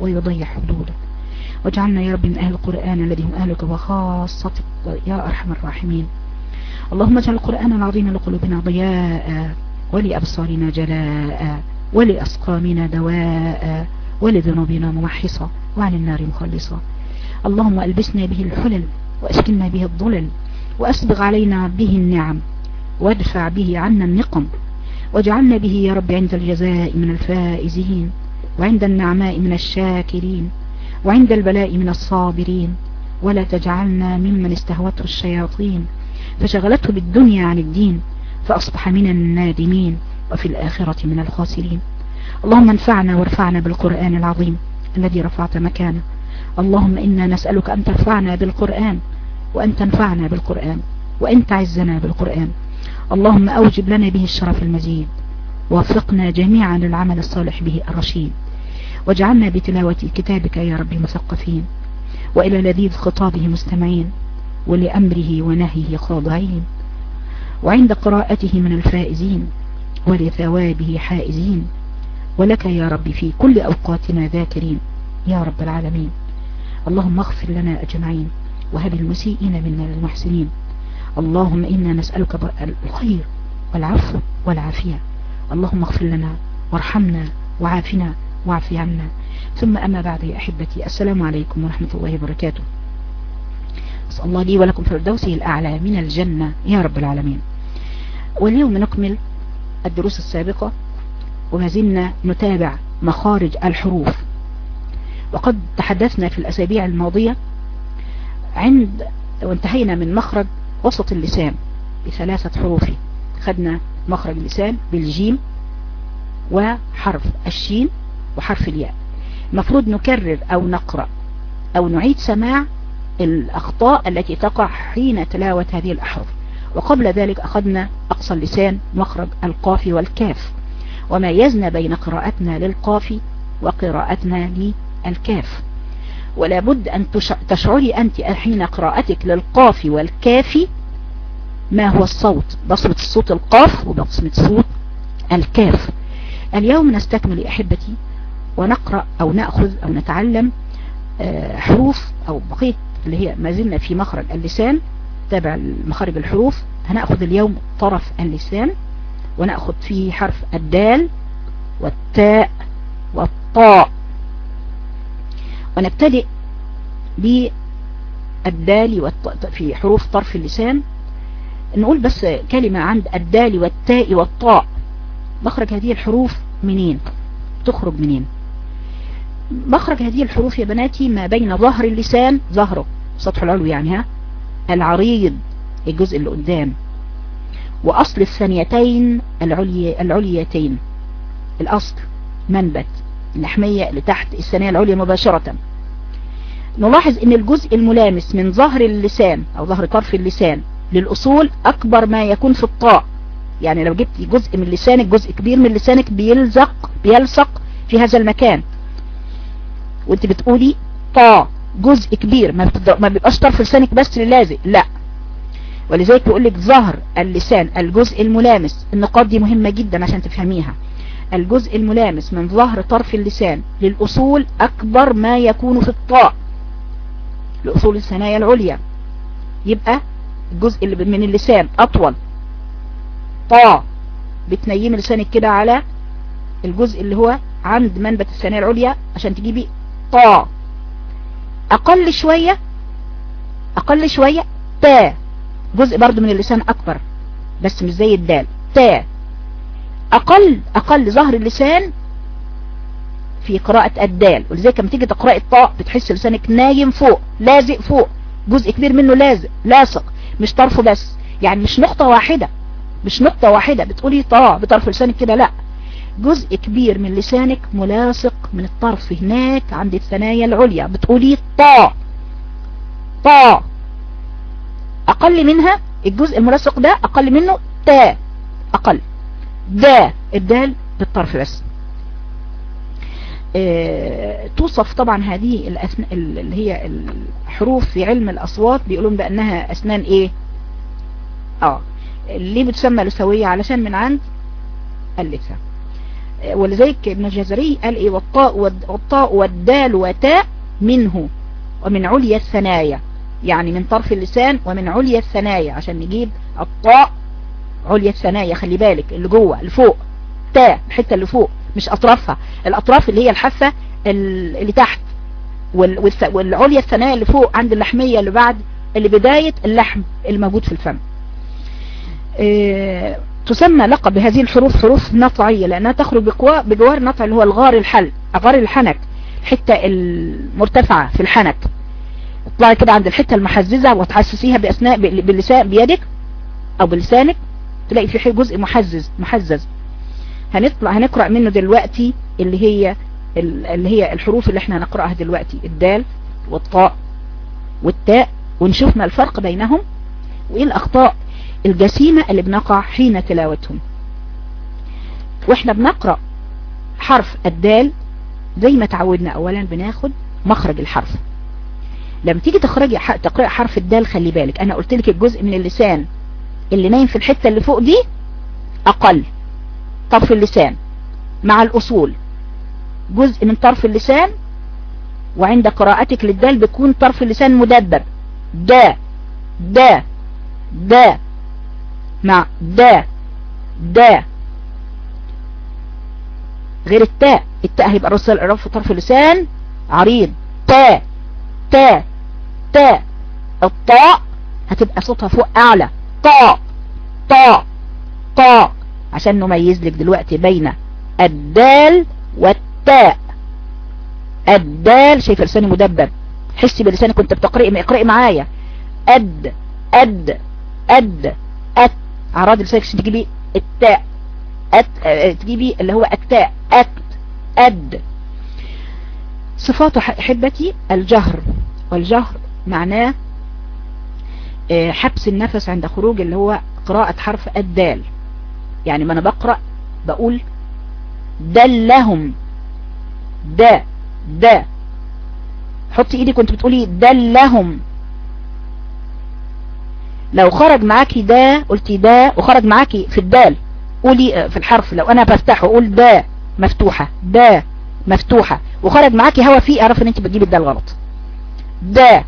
ويضيع حدوده. واجعلنا يا رب من أهل القرآن الذي هم أهلك وخاصتك يا أرحم الراحمين. اللهم اجعل القرآن العظيم لقلوبنا ضياء ولأبصارنا جلاء ولأسقامنا دواء ولذنوبنا ممحصة وعن النار مخلصة. اللهم ألبسنا به الحلل وأسكننا به الظلل وأسبغ علينا به النعم وادفع به عنا النقم واجعلنا به يا رب عند الجزاء من الفائزين. وعند النعماء من الشاكرين وعند البلاء من الصابرين ولا تجعلنا ممن استهوته الشياطين. فشغلته بالدنيا عن الدين فأصبح من النادمين وفي الآخرة من الخاسرين. اللهم انفعنا وارفعنا بالقرآن العظيم الذي رفعت مكانه. اللهم إنا نسألك أن ترفعنا بالقرآن وأن تنفعنا بالقرآن وأن تعزنا بالقرآن. اللهم أوجب لنا به الشرف المزيد ووفقنا جميعا للعمل الصالح به الرشيد. واجعلنا بتلاوة كتابك يا رب مثقفين وإلى لذيذ خطابه مستمعين ولأمره ونهيه خاضعين وعند قراءته من الفائزين ولثوابه حائزين ولك يا رب في كل أوقاتنا ذاكرين يا رب العالمين. اللهم اغفر لنا أجمعين وهب المسيئين منا للمحسنين. اللهم إنا نسألك الخير والعفو والعافية. اللهم اغفر لنا وارحمنا وعافنا. واعف عنا. ثم أما بعد يا أحبتي السلام عليكم ورحمة الله وبركاته. أسأل الله لي ولكم فردوسه الأعلى من الجنة. يا رب العالمين. واليوم نكمل الدروس السابقة وما زلنا نتابع مخارج الحروف. وقد تحدثنا في الأسابيع الماضية عند وانتهينا من مخرج وسط اللسان بثلاثة حروف. خدنا مخرج اللسان بالجيم وحرف الشين. وحرف الياء. المفروض نكرر أو نقرأ أو نعيد سماع الأخطاء التي تقع حين تلاوة هذه الأحرف. وقبل ذلك أخذنا أقصى اللسان مخرج القاف والكاف. وميزنا بين قراءتنا للقاف وقراءتنا للكاف. ولا بد أن تشعري أنت حين قراءتك للقاف والكاف ما هو الصوت. بصمة الصوت القاف وبصمة صوت الكاف. اليوم نستكمل أحبتي ونقرأ أو نأخذ أو نتعلم حروف أو بقية اللي هي ما زلنا في مخرج اللسان تابع مخارج الحروف. هنأخذ اليوم طرف اللسان ونأخذ فيه حرف الدال والتاء والطاء. ونبتدئ بالدال والطاء في حروف طرف اللسان. نقول بس كلمة عند الدال والتاء والطاء. مخرج هذه الحروف منين؟ تخرج منين؟ مخرج هذه الحروف يا بناتي ما بين ظهر اللسان ظهره سطح العلو يعني ها العريض الجزء اللي قدام وأصل الثانيتين العلي العليتين الأصل منبت اللحمية اللي تحت الثانية العليا مباشرة. نلاحظ إن الجزء الملامس من ظهر اللسان أو ظهر طرف اللسان للأصول أكبر ما يكون في الطاء. يعني لو جبت جزء من لسانك جزء كبير من لسانك بيلزق بيلصق في هذا المكان. وانت بتقولي طا جزء كبير ما, ما بيبقاش طرف لسانك بس اللي لازق لا. ولذلك بقول لك ظهر اللسان الجزء الملامس. النقاط دي مهمة جدا عشان تفهميها. الجزء الملامس من ظهر طرف اللسان للأصول أكبر ما يكون في الطاء. لأصول الثنايا العليا. يبقى الجزء اللي من اللسان أطول. طا. بتنيم لسانك كده على الجزء اللي هو عند منبت الثنايا العليا عشان تجيبي طا. أقل شوية أقل شوية تا. جزء برضو من اللسان أكبر بس مش زي الدال. تا. أقل أقل ظهر اللسان في قراءة الدال. ولذلك لما تيجي تقرأي الطاء بتحس لسانك نايم فوق لازق فوق. جزء كبير منه لازق لاصق مش طرفه بس. يعني مش نقطة واحدة مش نقطة واحدة. بتقولي طاء بطرف لسانك كده لأ. جزء كبير من لسانك ملاصق من الطرف هناك عند الثنايا العليا. بتقولي طاء. طاء. أقل منها الجزء الملاصق ده أقل منه تا أقل. دا. الدال بالطرف بس. آه توصف طبعا هذه الأثن... اللي هي الحروف في علم الأصوات بيقولون بأنها أسنان إيه؟ آه. ليه بتسمى لثوية علشان من عند اللثة ولذلك ابن الجزري قال إيه والطاء والطاء والدال وتاء منه ومن عليا الثنايا يعني من طرف اللسان ومن عليا الثنايا عشان نجيب الطاء عليا الثنايا. خلي بالك اللي جوه اللي فوق تاء الحتة اللي فوق مش أطرافها. الأطراف اللي هي الحافة اللي تحت والعليا الثنايا اللي فوق عند اللحمية اللي بعد اللي بداية اللحم الموجود في الفم. إيه تسمى لقب بهذه الحروف حروف نطعية لأنها تخرج بجوار النطع اللي هو الغار الحل غار الحنك الحتة المرتفعة في الحنك. اطلعي كده عند الحتة المحززة وتحسسيها بأثناء باللسان بيدك أو بلسانك تلاقي في جزء محزز محزز. هنطلع هنقرأ منه دلوقتي اللي هي اللي هي الحروف اللي إحنا هنقرأها دلوقتي الدال والطاء والتاء ونشوف ما الفرق بينهم وإيه الأخطاء. الجسيمة اللي بنقع حين تلاوتهم. وإحنا بنقرأ حرف الدال زي ما تعودنا اولا بناخد مخرج الحرف. لما تيجي تخرجي تقرأ حرف الدال خلي بالك أنا قلت لك الجزء من اللسان اللي نايم في الحتة اللي فوق دي أقل. طرف اللسان مع الأصول. جزء من طرف اللسان وعند قراءتك للدال بيكون طرف اللسان مدبب. دا دا دا. مع دا دا غير التاء. التاء هيبقى رص الإعراب في طرف اللسان. عريض. تا تا تا الطاء هتبقى صوتها فوق أعلى. طاء طاء طاء عشان نميز لك دلوقتي بين الدال والتاء. الدال شايف لساني مدبب. حسي بلسانك كنت بتقرئي اقرئي معايا. أد أد أد أت. لسانك عشان تجيبي التاء. أت تجيبي اللي هو التاء. أت. أد. صفات أحبتي الجهر. والجهر معناه حبس النفس عند خروج اللي هو قراءة حرف الدال. يعني ما أنا بقرأ بقول دلهم دا دا حطي ايدي كنت بتقولي دلهم لو خرج معاكي دا قلتي دا وخرج معاكي في الدال قولي في الحرف لو أنا بفتحه أقول دا مفتوحة دا مفتوحة وخرج معاكي هوا فيه أعرف إن أنت بتجيبي الدال غلط. دا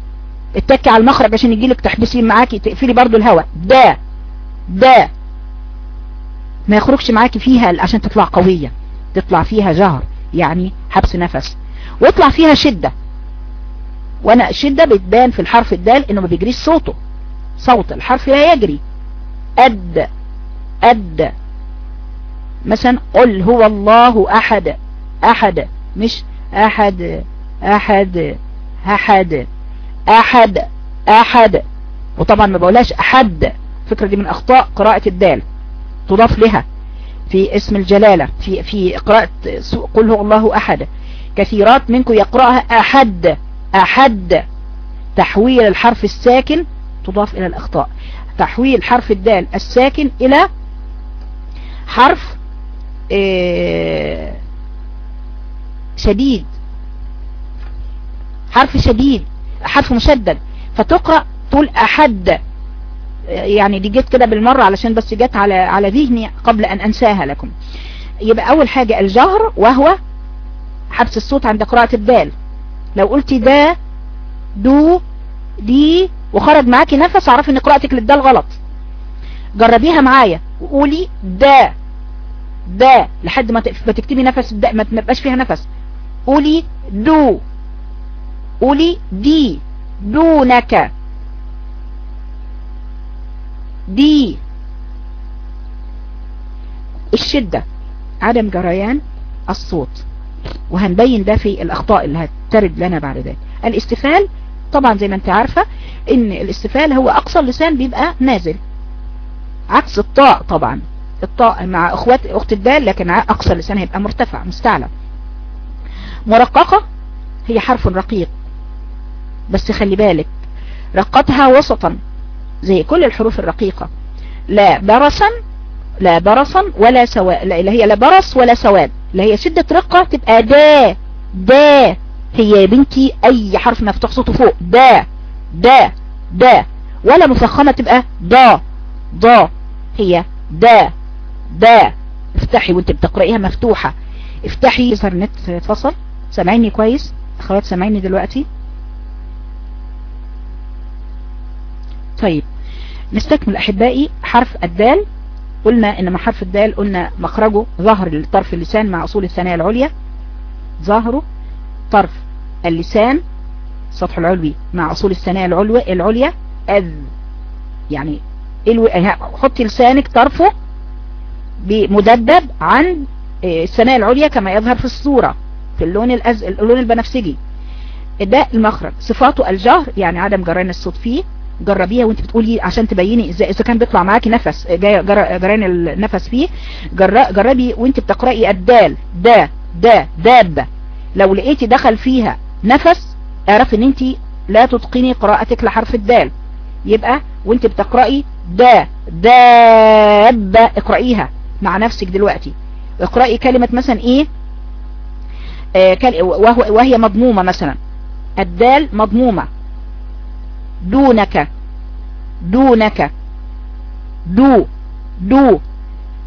اتكي على المخرج عشان يجيلك تحبسي معاكي تقفلي برضو الهوا. دا دا ما يخرجش معاكي فيها عشان تطلع قوية تطلع فيها جهر يعني حبس نفس. ويطلع فيها شدة. وأنا الشدة بتبان في الحرف الدال إنه ما بيجريش صوته. صوت الحرف لا يجري. أد أد. مثلا قل هو الله أحد أحد. مش أحد أحد أحد. أحد أحد. وطبعا ما بقولهاش أحد. الفكرة دي من أخطاء قراءة الدال. تضاف لها في اسم الجلالة في في قراءة قل هو الله أحد. كثيرات منكم يقرأها أحد أحد. تحويل الحرف الساكن تضاف إلى الأخطاء. تحويل حرف الدال الساكن إلى حرف شديد. حرف شديد حرف مشدد. فتقرأ تقول أحد يعني دي جت كده بالمرة علشان بس جت على على ذهني قبل أن أنساها لكم. يبقى أول حاجة الجهر وهو حبس الصوت عند قراءة الدال. لو قلتي دا دو دي وخرج معاكي نفس اعرفي ان قراءتك للدال غلط. جربيها معايا وقولي دا. دا. لحد ما تكتبي نفس دا ما تبقاش فيها نفس. قولي دو. قولي دي. دونك. دي. الشدة. عدم جريان الصوت. وهنبين ده في الأخطاء اللي هترد لنا بعد ذلك. الاستفال طبعا زي ما انت عارفة إن الاستفال هو أقصى اللسان بيبقى نازل. عكس الطاء طبعا. الطاء مع أخوات أخت الدال لكن أقصى اللسان هيبقى مرتفع مستعلى. مرققة هي حرف رقيق. بس خلي بالك رقتها وسطا زي كل الحروف الرقيقة. لا برصا لا برصا ولا سواء لا هي لا برص ولا سواد. لا هي شدة رقة تبقى دا دا هي يا بنتي أي حرف مفتوح صوته فوق. دا دا دا. ولا مفخمة تبقى دا دا هي دا دا. افتحي وانت بتقرأيها مفتوحة. افتحي يظهر النت اتفصل سامعيني كويس؟ أخوات سامعيني دلوقتي؟ طيب. نستكمل أحبائي حرف الدال. قلنا ان حرف الدال قلنا مخرجه ظهر طرف اللسان مع أصول الثانية العليا. ظهره طرف اللسان السطح العلوي مع أصول الثانية العلوي العليا أذ. يعني ألو... حطي لسانك طرفه مدبب عن الثانية العليا كما يظهر في الصورة في اللون الأز... اللون البنفسجي. ده المخرج. صفاته الجهر يعني عدم جران الصوت فيه. جربيها وانت بتقولي عشان تبيني اذا إذا كان بيطلع معاكي نفس جران النفس فيه. جربي وانت بتقرأي الدال دا دا دابة لو لقيتي دخل فيها نفس اعرفي إن انت لا تتقني قراءتك لحرف الدال. يبقى وانت بتقرأي دا دابة اقرأيها مع نفسك دلوقتي. اقرأي كلمة مثلا إيه؟ آه وهو وهي مضمومة مثلا. الدال مضمومة. دونك. دونك. دو. دو.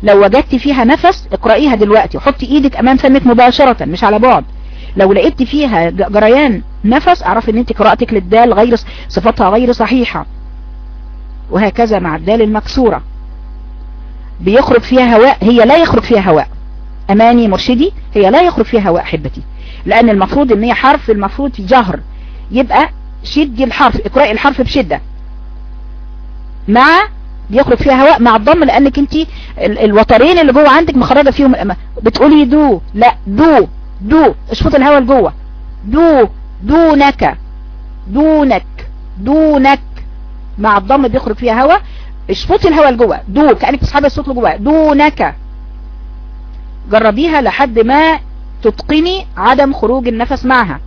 لو وجدت فيها نفس اقرأيها دلوقتي. حطي إيدك أمام فمك مباشرة مش على بعد. لو لقيت فيها جريان نفس أعرف إن أنت قراءتك للدال غير صفتها غير صحيحة. وهكذا مع الدال المكسورة. بيخرج فيها هواء هي لا يخرج فيها هواء. أماني مرشدي هي لا يخرج فيها هواء أحبتي. لأن المفروض إن هي حرف المفروض جهر. يبقى شدي الحرف اقرأي الحرف بشدة. مع بيخرج فيها هواء مع الضم لأنك أنت الوترين اللي جوه عندك مخرجة فيهم. بتقولي دو لا دو. دو اشفط الهواء لجوه دو دونك. دونك. دونك. مع الضم بيخرج فيها هواء اشفطي الهواء لجوه دو كأنك تسحبي الصوت لجوه. دونك. جربيها لحد ما تتقني عدم خروج النفس معها.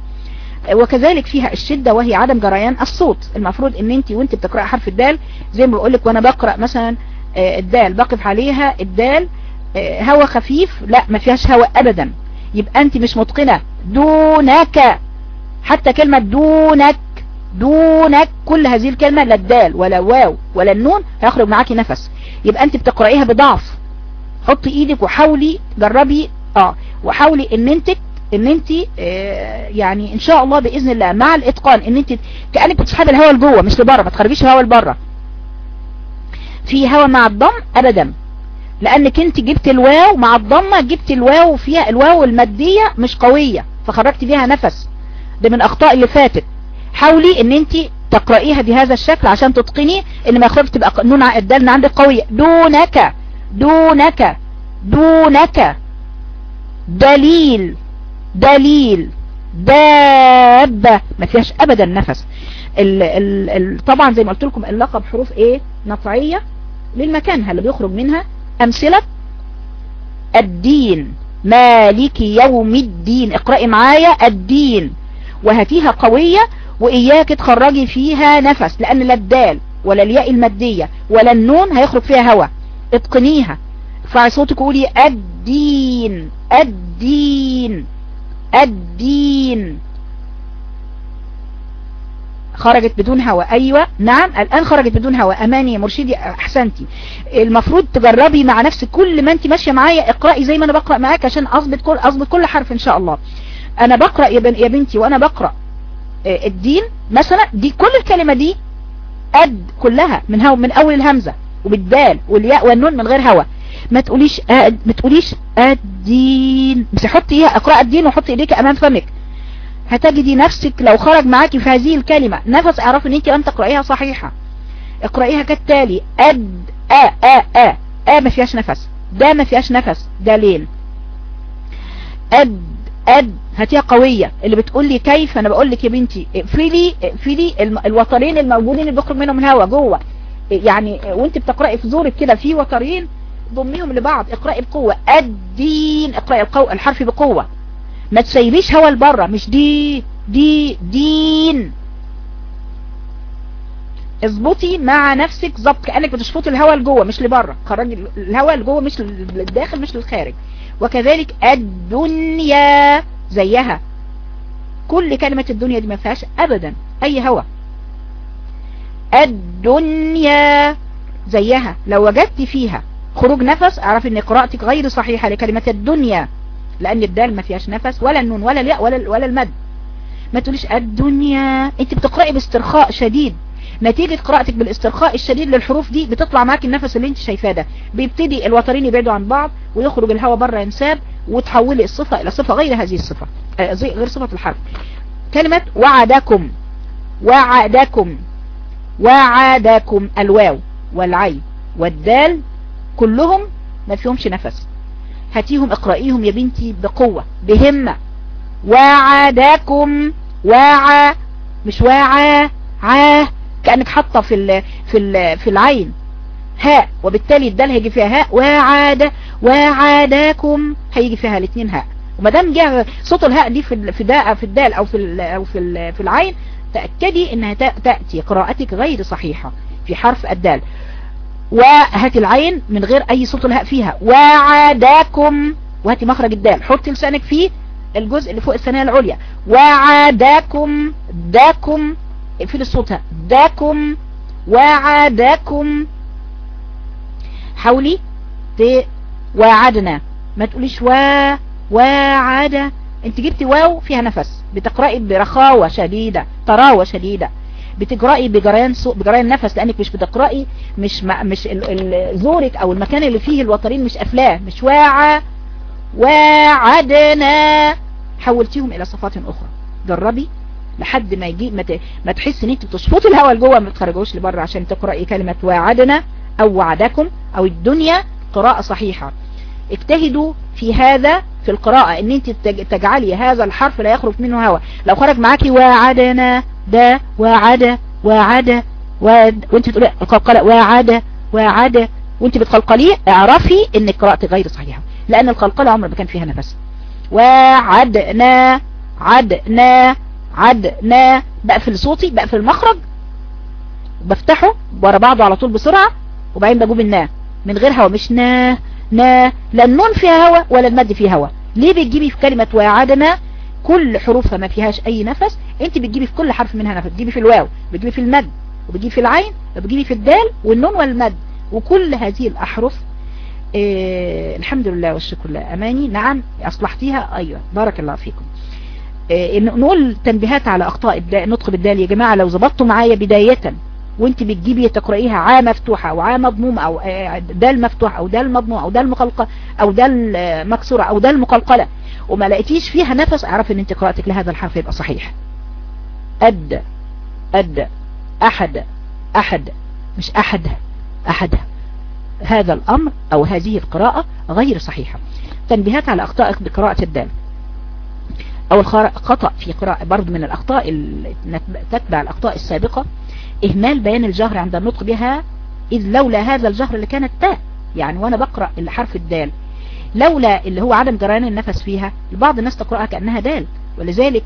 وكذلك فيها الشدة وهي عدم جريان الصوت. المفروض إن أنت وأنت بتقرأ حرف الدال زي ما بقول لك وأنا بقرأ مثلا الدال بقف عليها الدال هوا خفيف لا ما فيهاش هوا ابدا. يبقى أنت مش متقنة. دونك. حتى كلمة دونك دونك. كل هذه الكلمة لا الدال ولا واو ولا النون هيخرج معاكي نفس. يبقى أنت بتقرأيها بضعف. حطي إيدك وحاولي جربي آه. وحاولي إن أنت إن أنت آه يعني إن شاء الله بإذن الله مع الإتقان إن أنت كأنك بتسحبي الهواء لجوه مش لبره ما تخرجيش الهواء لبره في هواء مع الضم ابدا. لأنك انت جبت الواو مع الضمة جبت الواو فيها الواو المادية مش قوية فخرجت فيها نفس. ده من أخطاء اللي فاتت. حاولي إن انت تقرأيها بهذا الشكل عشان تتقني إن ما يخرج تبقى نون الدال عندك قوية. دونك دونك دونك. دليل دليل دابة. ما فيهاش ابدا نفس. ال ال ال طبعا زي ما قلت لكم اللقب حروف إيه؟ نطعية للمكان اللي بيخرج منها أمثلة؟ الدين. مالك يوم الدين. اقرأي معايا. الدين. وهاتيها قوية وإياك تخرجي فيها نفس لأن لا الدال ولا الياء المادية ولا النون هيخرج فيها هوا. اتقنيها. ارفعي صوتك قولي الدين. الدين. الدين. خرجت بدون هواء أيوه نعم الآن خرجت بدون هواء أماني يا مرشدي أحسنتي. المفروض تجربي مع نفسك كل ما أنت ماشية معايا اقراي زي ما أنا بقرأ معاك عشان أظبط كل أظبط كل حرف إن شاء الله. أنا بقرأ يا, بن يا بنتي وأنا بقرأ. الدين مثلا دي كل الكلمة دي قد كلها من هو من أول الهمزة وبالدال والياء والنون من غير هوا ما تقوليش أد ما تقوليش الدين. بس حطي إيه اقرأ الدين وحطي إيديك أمام فمك. هتجدي نفسك لو خرج معاكي في هذه الكلمة. نفس اعرف إن انت لم تقرأيها صحيحة. اقرأيها كالتالي. أد أ أ أ. ما فيهاش نفس. ده ما فيهاش نفس. دالين أد أد. هاتيها قوية. اللي بتقول لي كيف أنا بقول لك يا بنتي اقفلي اقفلي الوترين الموجودين اللي بيخرج منهم الهواء جوه. يعني وانت بتقرأي في زورك كده في وترين ضميهم لبعض. اقرأي بقوة. الدين اقرأي. الحرف بقوة. ما تسيبيش هوا لبره مش دي دي دين. اظبطي مع نفسك ظبط كأنك بتشفطي الهواء لجوه مش لبره. خرجي الهواء لجوه مش للداخل مش للخارج. وكذلك الدنيا زيها. كل كلمة الدنيا دي ما فيهاش ابدا أي هوا. الدنيا زيها. لو وجدت فيها خروج نفس أعرف إن قراءتك غير صحيحة لكلمة الدنيا. لأن الدال ما فيهاش نفس ولا النون ولا الياء ولا ولا المد. ما تقوليش الدنيا. أنت بتقرأي باسترخاء شديد. نتيجة قراءتك بالاسترخاء الشديد للحروف دي بتطلع معاك النفس اللي أنت شايفاه ده. بيبتدي الوترين يبعدوا عن بعض ويخرج الهواء بره ينساب وتحولي الصفة إلى صفة غير هذه الصفة غير صفة الحرف. كلمة وعدكم. وعدكم. وعدكم. الواو والعين والدال كلهم ما فيهمش نفس. هاتيهم اقرأيهم يا بنتي بقوة بهمة. وعدكم وع مش واع ع كأنك حاطة في ال في ال في العين. هاء وبالتالي الدال هيجي فيها هاء وعاد وعادكم هيجي فيها الاثنين هاء وما دام جاء صوت الهاء دي في في الداء في الدال أو في أو في في العين تأكدي إنها تأتي قراءتك غير صحيحة في حرف الدال. وهات العين من غير أي صوت الهاء فيها. وعداكم وهاتي مخرج الدال. حطي لسانك فيه الجزء اللي فوق الثانية العليا. وعداكم داكم اقفلي الصوت ها. داكم وعداكم. حاولي ت وعدنا. ما تقوليش وا وعد. انت جبتي واو فيها نفس. بتقرأي برخاوة شديدة طراوة شديدة. بتقرأي بجريان سو... بجريان نفس لأنك مش بتقرأي مش. مش. زورك أو المكان اللي فيه الوترين مش قافلاه مش واعى وعدنا حولتيهم إلى صفات أخرى جربي لحد ما يجي ما. ما تحس إن أنت بتشفطي الهواء لجوه ما تخرجوش لبره عشان تقرأي كلمة وعدنا أو وعدكم أو الدنيا قراءة صحيحة اجتهدوا في هذا في القراءة إن أنت تجعلي هذا الحرف لا يخرج منه هواء لو خرج معاكي وعدنا دا وعد وعد وعد. وانت تقولي القلقلة. وعد وعد. وانت بتقلقليه اعرفي إن قراءتك غير صحيحة لأن القلقلة عمر ما كان فيها نفس. وعدنا عدنا عدنا. بقفل صوتي بقفل المخرج. بفتحه ورا بعضه على طول بسرعة وبعدين بجيب النا. من غير هوا. مش نا نا. لا النون فيها هوا ولا المد فيه هوا. ليه بتجيبي في كلمة وعدنا؟ كل حروفها ما فيهاش أي نفس. انت بتجيبي في كل حرف منها نفس بتجيبي في الواو بتجيبي في المد وبتجيبي في العين وبتجيبي في الدال والنون والمد. وكل هذه الأحرف إيه الحمد لله والشكر لله. أماني؟ نعم أصلحتيها؟ أيوه. بارك الله فيكم. إيه نقول تنبيهات على أخطاء النطق بالدال. يا جماعة لو ظبطتوا معايا بداية وانت بتجيبي تقرأيها عا مفتوحة أو عا مضمومة أو دال مفتوحة أو دال مضمومة أو دال مقلقة أو دال مكسورة أو دال مقلقلة وما لقيتيش فيها نفس أعرف إن انت قراءتك لهذا الحرف يبقى صحيح. أد أد أحد أحد مش أحد أحد. هذا الأمر أو هذه القراءة غير صحيحة. تنبيهات على أخطائك بقراءة الدال. أو الخطأ في قراءة برضو من الأخطاء تتبع الأخطاء السابقة إهمال بيان الجهر عند النطق بها إذ لولا هذا الجهر اللي كانت تاء. يعني وأنا بقرأ حرف الدال. لولا اللي هو عدم جريان النفس فيها بعض الناس تقرأها كأنها دال. ولذلك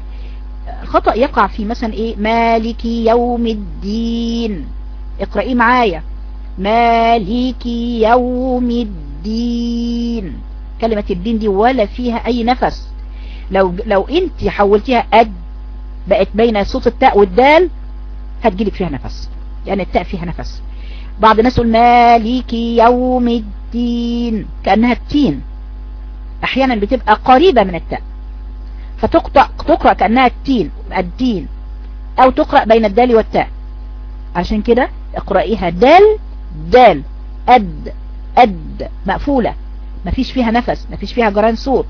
الخطأ يقع في مثلا إيه؟ مالك يوم الدين. اقرأيه معايا. مالك يوم الدين. كلمة الدين دي ولا فيها أي نفس. لو لو أنت حولتيها أد بقت بين صوت التاء والدال هتجيلك فيها نفس. يعني التاء فيها نفس. بعض الناس يقول مالك يوم الدين كأنها التين. أحيانا بتبقى قريبة من التاء. فتقرأ تقرأ كأنها التين الدين. أو تقرأ بين الدال والتاء. عشان كده اقرأيها دال دال. أد أد. مقفولة. مفيش فيها نفس مفيش فيها جران صوت.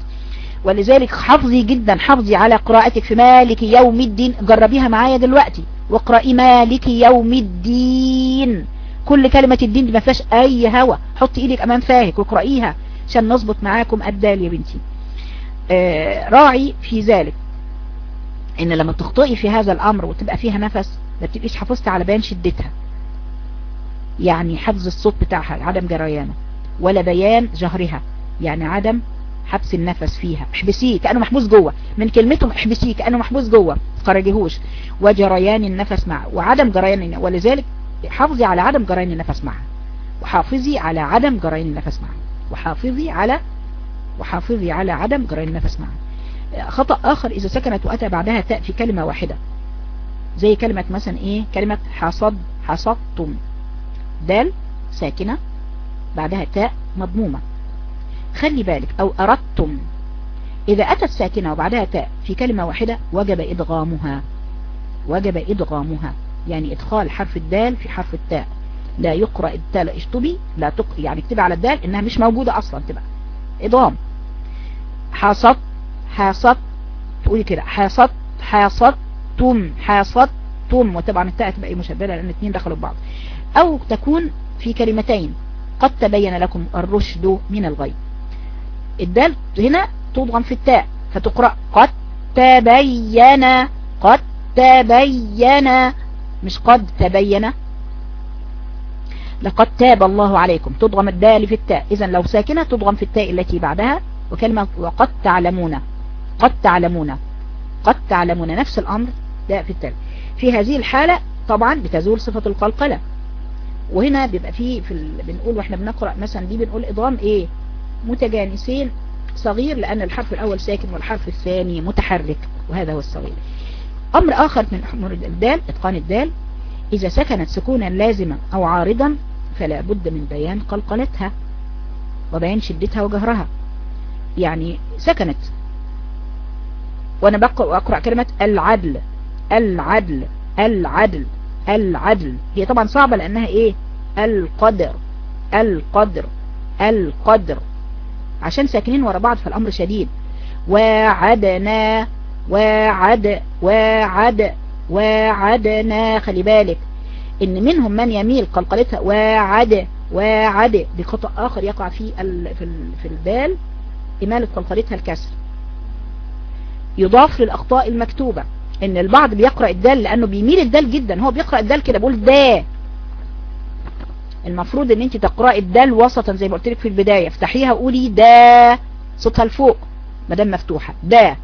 ولذلك حافظي جدا حافظي على قراءتك في مالك يوم الدين. جربيها معايا دلوقتي. واقرأي مالك يوم الدين. كل كلمة الدين دي ما فيهاش أي هوا. حطي إيدك أمام فاهك واقرأيها عشان نظبط معاكم الدال يا بنتي. راعي في ذلك. إن لما تخطئي في هذا الأمر وتبقى فيها نفس ما تبقيش حافظت على بيان شدتها. يعني حفظ الصوت بتاعها عدم جريانه ولا بيان جهرها. يعني عدم حبس النفس فيها. احبسيه كأنه محبوس جوه. من كلمتهم احبسيه كأنه محبوس جوه. خرجيهوش. وجريان النفس معه. وعدم جريان ولذلك حافظي على عدم جريان النفس معها وحافظي على عدم جريان النفس معها وحافظي على وحافظي على عدم جريان النفس معها خطأ آخر إذا سكنت وأتى بعدها تاء في كلمة واحدة. زي كلمة مثلا إيه؟ كلمة حصد حصدتم. دال ساكنة. بعدها تاء مضمومة. خلي بالك أو أردتم. إذا أتت ساكنة وبعدها تاء في كلمة واحدة وجب إدغامها. وجب إدغامها. يعني إدخال حرف الدال في حرف التاء. لا يقرأ التاء اشطبي لا تق... يعني اكتب على الدال إنها مش موجودة أصلا تبقى إدغام حاصت حاصت تقولي كده. حاصت حاصت تم حاصت تم وطبعا التاء تبقى إيه؟ مشبهة لأن الاثنين دخلوا ببعض. أو تكون في كلمتين. قد تبين لكم الرشد من الغي الدال هنا تضغم في التاء. فتقرأ قد تبين قد تبين. مش قد تبين. لقد تاب الله عليكم. تضغم الدال في التاء. إذا لو ساكنة تضغم في التاء التي بعدها. وكلمة وقد تعلمون. قد تعلمون. قد تعلمون. نفس الأمر. ده في التاء. في هذه الحالة طبعا بتزول صفة القلقلة. وهنا بيبقى فيه في ال... بنقول وإحنا بنقرأ مثلا دي بنقول إضغام إيه؟ متجانسين صغير لأن الحرف الأول ساكن والحرف الثاني متحرك وهذا هو الصغير. أمر آخر من أمر الدال إتقان الدال. إذا سكنت سكونا لازما أو عارضا فلا بد من بيان قلقلتها وبيان شدتها وجهرها. يعني سكنت. وأنا بقرأ كلمة العدل العدل العدل العدل. هي طبعا صعبة لأنها إيه؟ القدر القدر القدر. عشان ساكنين ورا بعض فالأمر شديد. وعدنا وعد وعد وعدنا. خلي بالك إن منهم من يميل قلقلتها وعد وعد بخطأ آخر يقع في في, ال في البال امالة قلقلتها الكسر. يضاف للأخطاء المكتوبة إن البعض بيقرأ الدال لأنه بيميل الدال جدا هو بيقرأ الدال كده بيقول دا. المفروض إن أنت تقرأي الدال وسطا زي ما قلت لك في البداية افتحيها وقولي دا. صوتها لفوق مدام مفتوحة دا.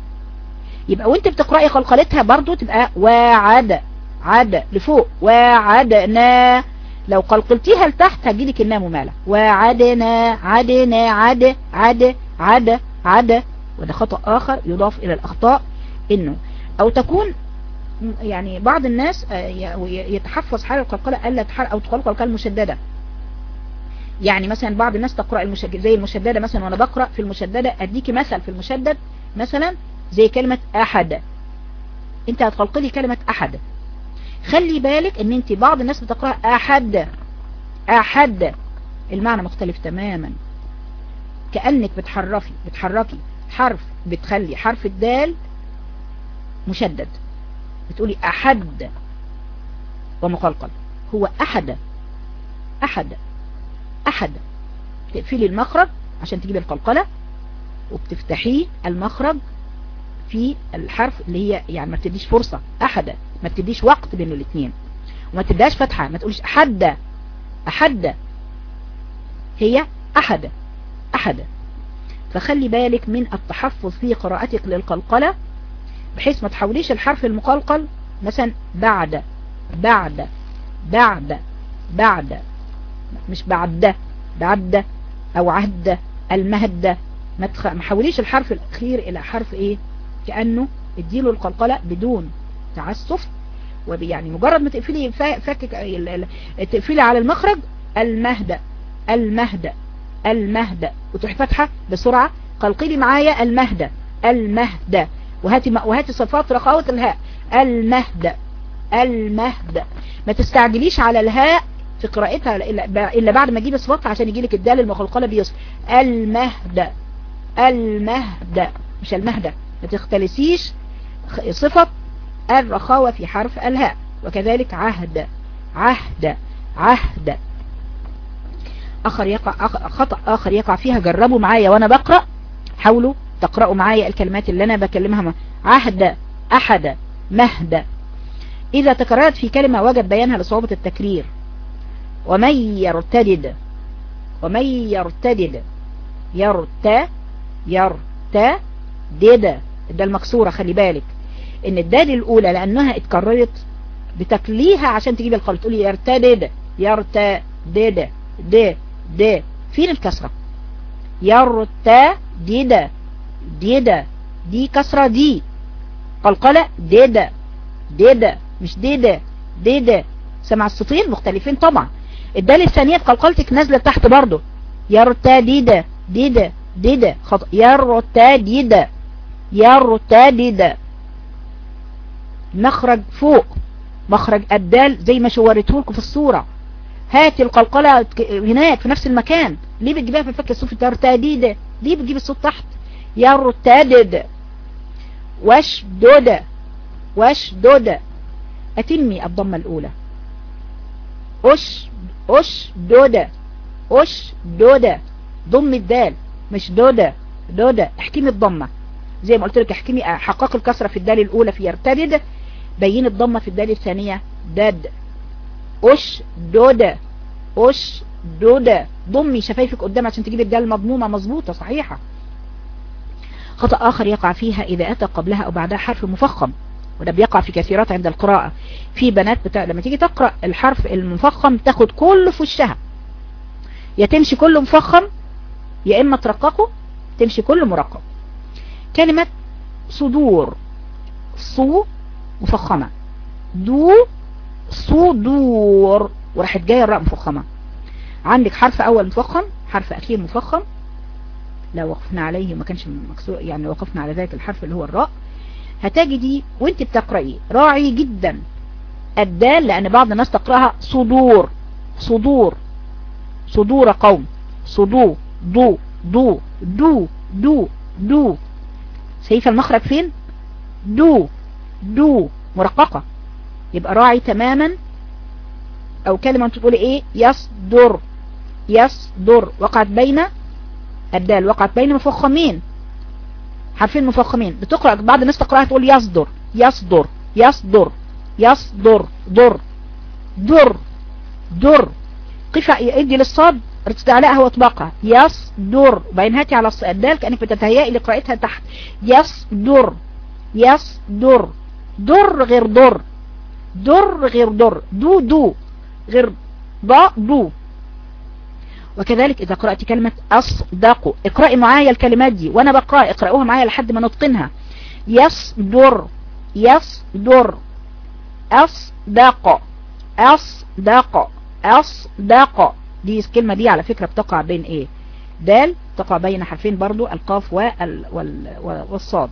يبقى وأنت بتقرأي قلقلتها برضو تبقى وعد عد لفوق وعدنا لو قلقلتيها لتحت هتجيلك انها ممالة وعدنا عدنا عد عد عد عد وده خطأ آخر يضاف إلى الأخطاء إنه أو تكون يعني بعض الناس يتحفظ حال القلقلة ألا أو تقلقل القلقلة المشددة يعني مثلا بعض الناس تقرأ المشدد زي المشددة مثلا وأنا بقرأ في المشددة اديكي مثل في المشدد مثلا زي كلمة أحد. أنت هتقلقلي كلمة أحد. خلي بالك إن أنت بعض الناس بتقرأ أحد. أحد. المعنى مختلف تماما. كأنك بتحرفي بتحركي. حرف بتخلي حرف الدال مشدد. بتقولي أحد. ومقلقل. هو أحد. أحد. أحد. تقفلي المخرج عشان تجيبي القلقلة وبتفتحيه المخرج في الحرف اللي هي يعني ما بتديش فرصة احد ما بتديش وقت بين الاثنين وما تديهاش فتحة ما تقوليش أحد أحد. هي أحد أحد. فخلي بالك من التحفظ في قراءتك للقلقلة بحيث ما تحوليش الحرف المقلقل مثلا بعد بعد بعد بعد. مش بعد بعد. أو عهد المهد. ما تحوليش الحرف الأخير إلى حرف إيه؟ كأنه اديله القلقلة بدون تعسف ويعني مجرد ما تقفلي فكك تقفلي على المخرج المهدأ المهدأ المهدأ وتروحي فاتحة بسرعة قلقلي معايا المهدأ المهدأ وهاتي وهاتي صفات رخاوة الهاء المهدأ المهدأ. ما تستعجليش على الهاء في قراءتها إلا بعد ما تجيب صفاتها عشان يجيلك الدال المخلقلة بيصف المهدأ المهدأ مش المهدأ. ما تختلسيش صفة الرخاوة في حرف الهاء وكذلك عهد عهد عهد. آخر يقع خطأ آخر يقع فيها جربوا معايا وأنا بقرأ حاولوا تقرأوا معايا الكلمات اللي أنا بكلمها عهد أحد مهد. إذا تكررت في كلمة وجد بيانها لصعوبة التكرير. ومن يرتدد؟ ومن يرتدد؟ يرت يرت ده المكسورة خلي بالك إن الدال الأولى لأنها اتكررت بتكليها عشان تجيب القلب تقولي يرتدد يرتدد د د. فين الكسرة؟ يرتدد دد. دي كسرة دي. قلقلة دد. دد. مش دد. دد. سمع الصوتين مختلفين طبعا. الدال الثانية في قلقلتك نازلة تحت برضو يرتدد دد. دد. خط يرتدد. يرتدد. مخرج فوق مخرج الدال زي ما شورته لكم في الصورة. هاتي القلقلة هناك في نفس المكان. ليه بتجيبها في الفك الصوفي ترتدد ليه بتجيب الصوت تحت؟ يرتدد. واشدد. واشدد. أتمي الضمة الأولى. أش أش دودة أش دودة ضم الدال. مش دودة دودة احكمي الضمة. زي ما قلت لك احكمي حقاق الكسرة في الدال الأولى في يرتدد. بين الضمة في الدال الثانية دد أش دودة. أش دودة. ضمي شفايفك قدام عشان تجيب الدال مضمومة مظبوطة صحيحة. خطأ آخر يقع فيها إذا أتى قبلها أو بعدها حرف مفخم وده بيقع في كثيرات عند القراءة. في بنات بتاع لما تيجي تقرأ الحرف المفخم تاخد كله في وشها يا تمشي كله مفخم يا إما ترققه تمشي كله مرقق. كلمة صدور. صو مفخمة. دو صدور. وراحت جاية الراء مفخمة. عندك حرف أول مفخم حرف أخير مفخم. لو وقفنا عليه ما كانش مكسور يعني وقفنا على ذلك الحرف اللي هو الراء. هتجدي وانت بتقرأي. راعي جدا. الدال لأن بعض الناس تقرأها صدور. صدور. صدور قوم. صدو دو دو دو دو دو. شايفه المخرج فين؟ دو دو مرققة. يبقى راعي تماما. أو كلمة انت تقولي إيه؟ يصدر يصدر. وقعت بين الدال وقعت بين مفخمين. حرفين مفخمين. بتقرأ بعض الناس تقرأها تقول يصدر يصدر يصدر يصدر در در در. قفا ادي للصاد. استعلاءها واطباقها يصدر وبعدين هاتي على الدال كأنك بتتهيئي لقراءتها تحت. يصدر يصدر در غير در در غير در دو دو. غير ضاء دو. وكذلك إذا قرأت كلمة أصدق اقرأي معايا الكلمات دي. وأنا بقرأ اقرأوها معايا لحد ما نتقنها. يصدر يصدر أصدق. أصدق. أصدق. دي الكلمة دي على فكرة بتقع بين إيه؟ دال تقع بين حرفين برضو القاف وال وال والصاد.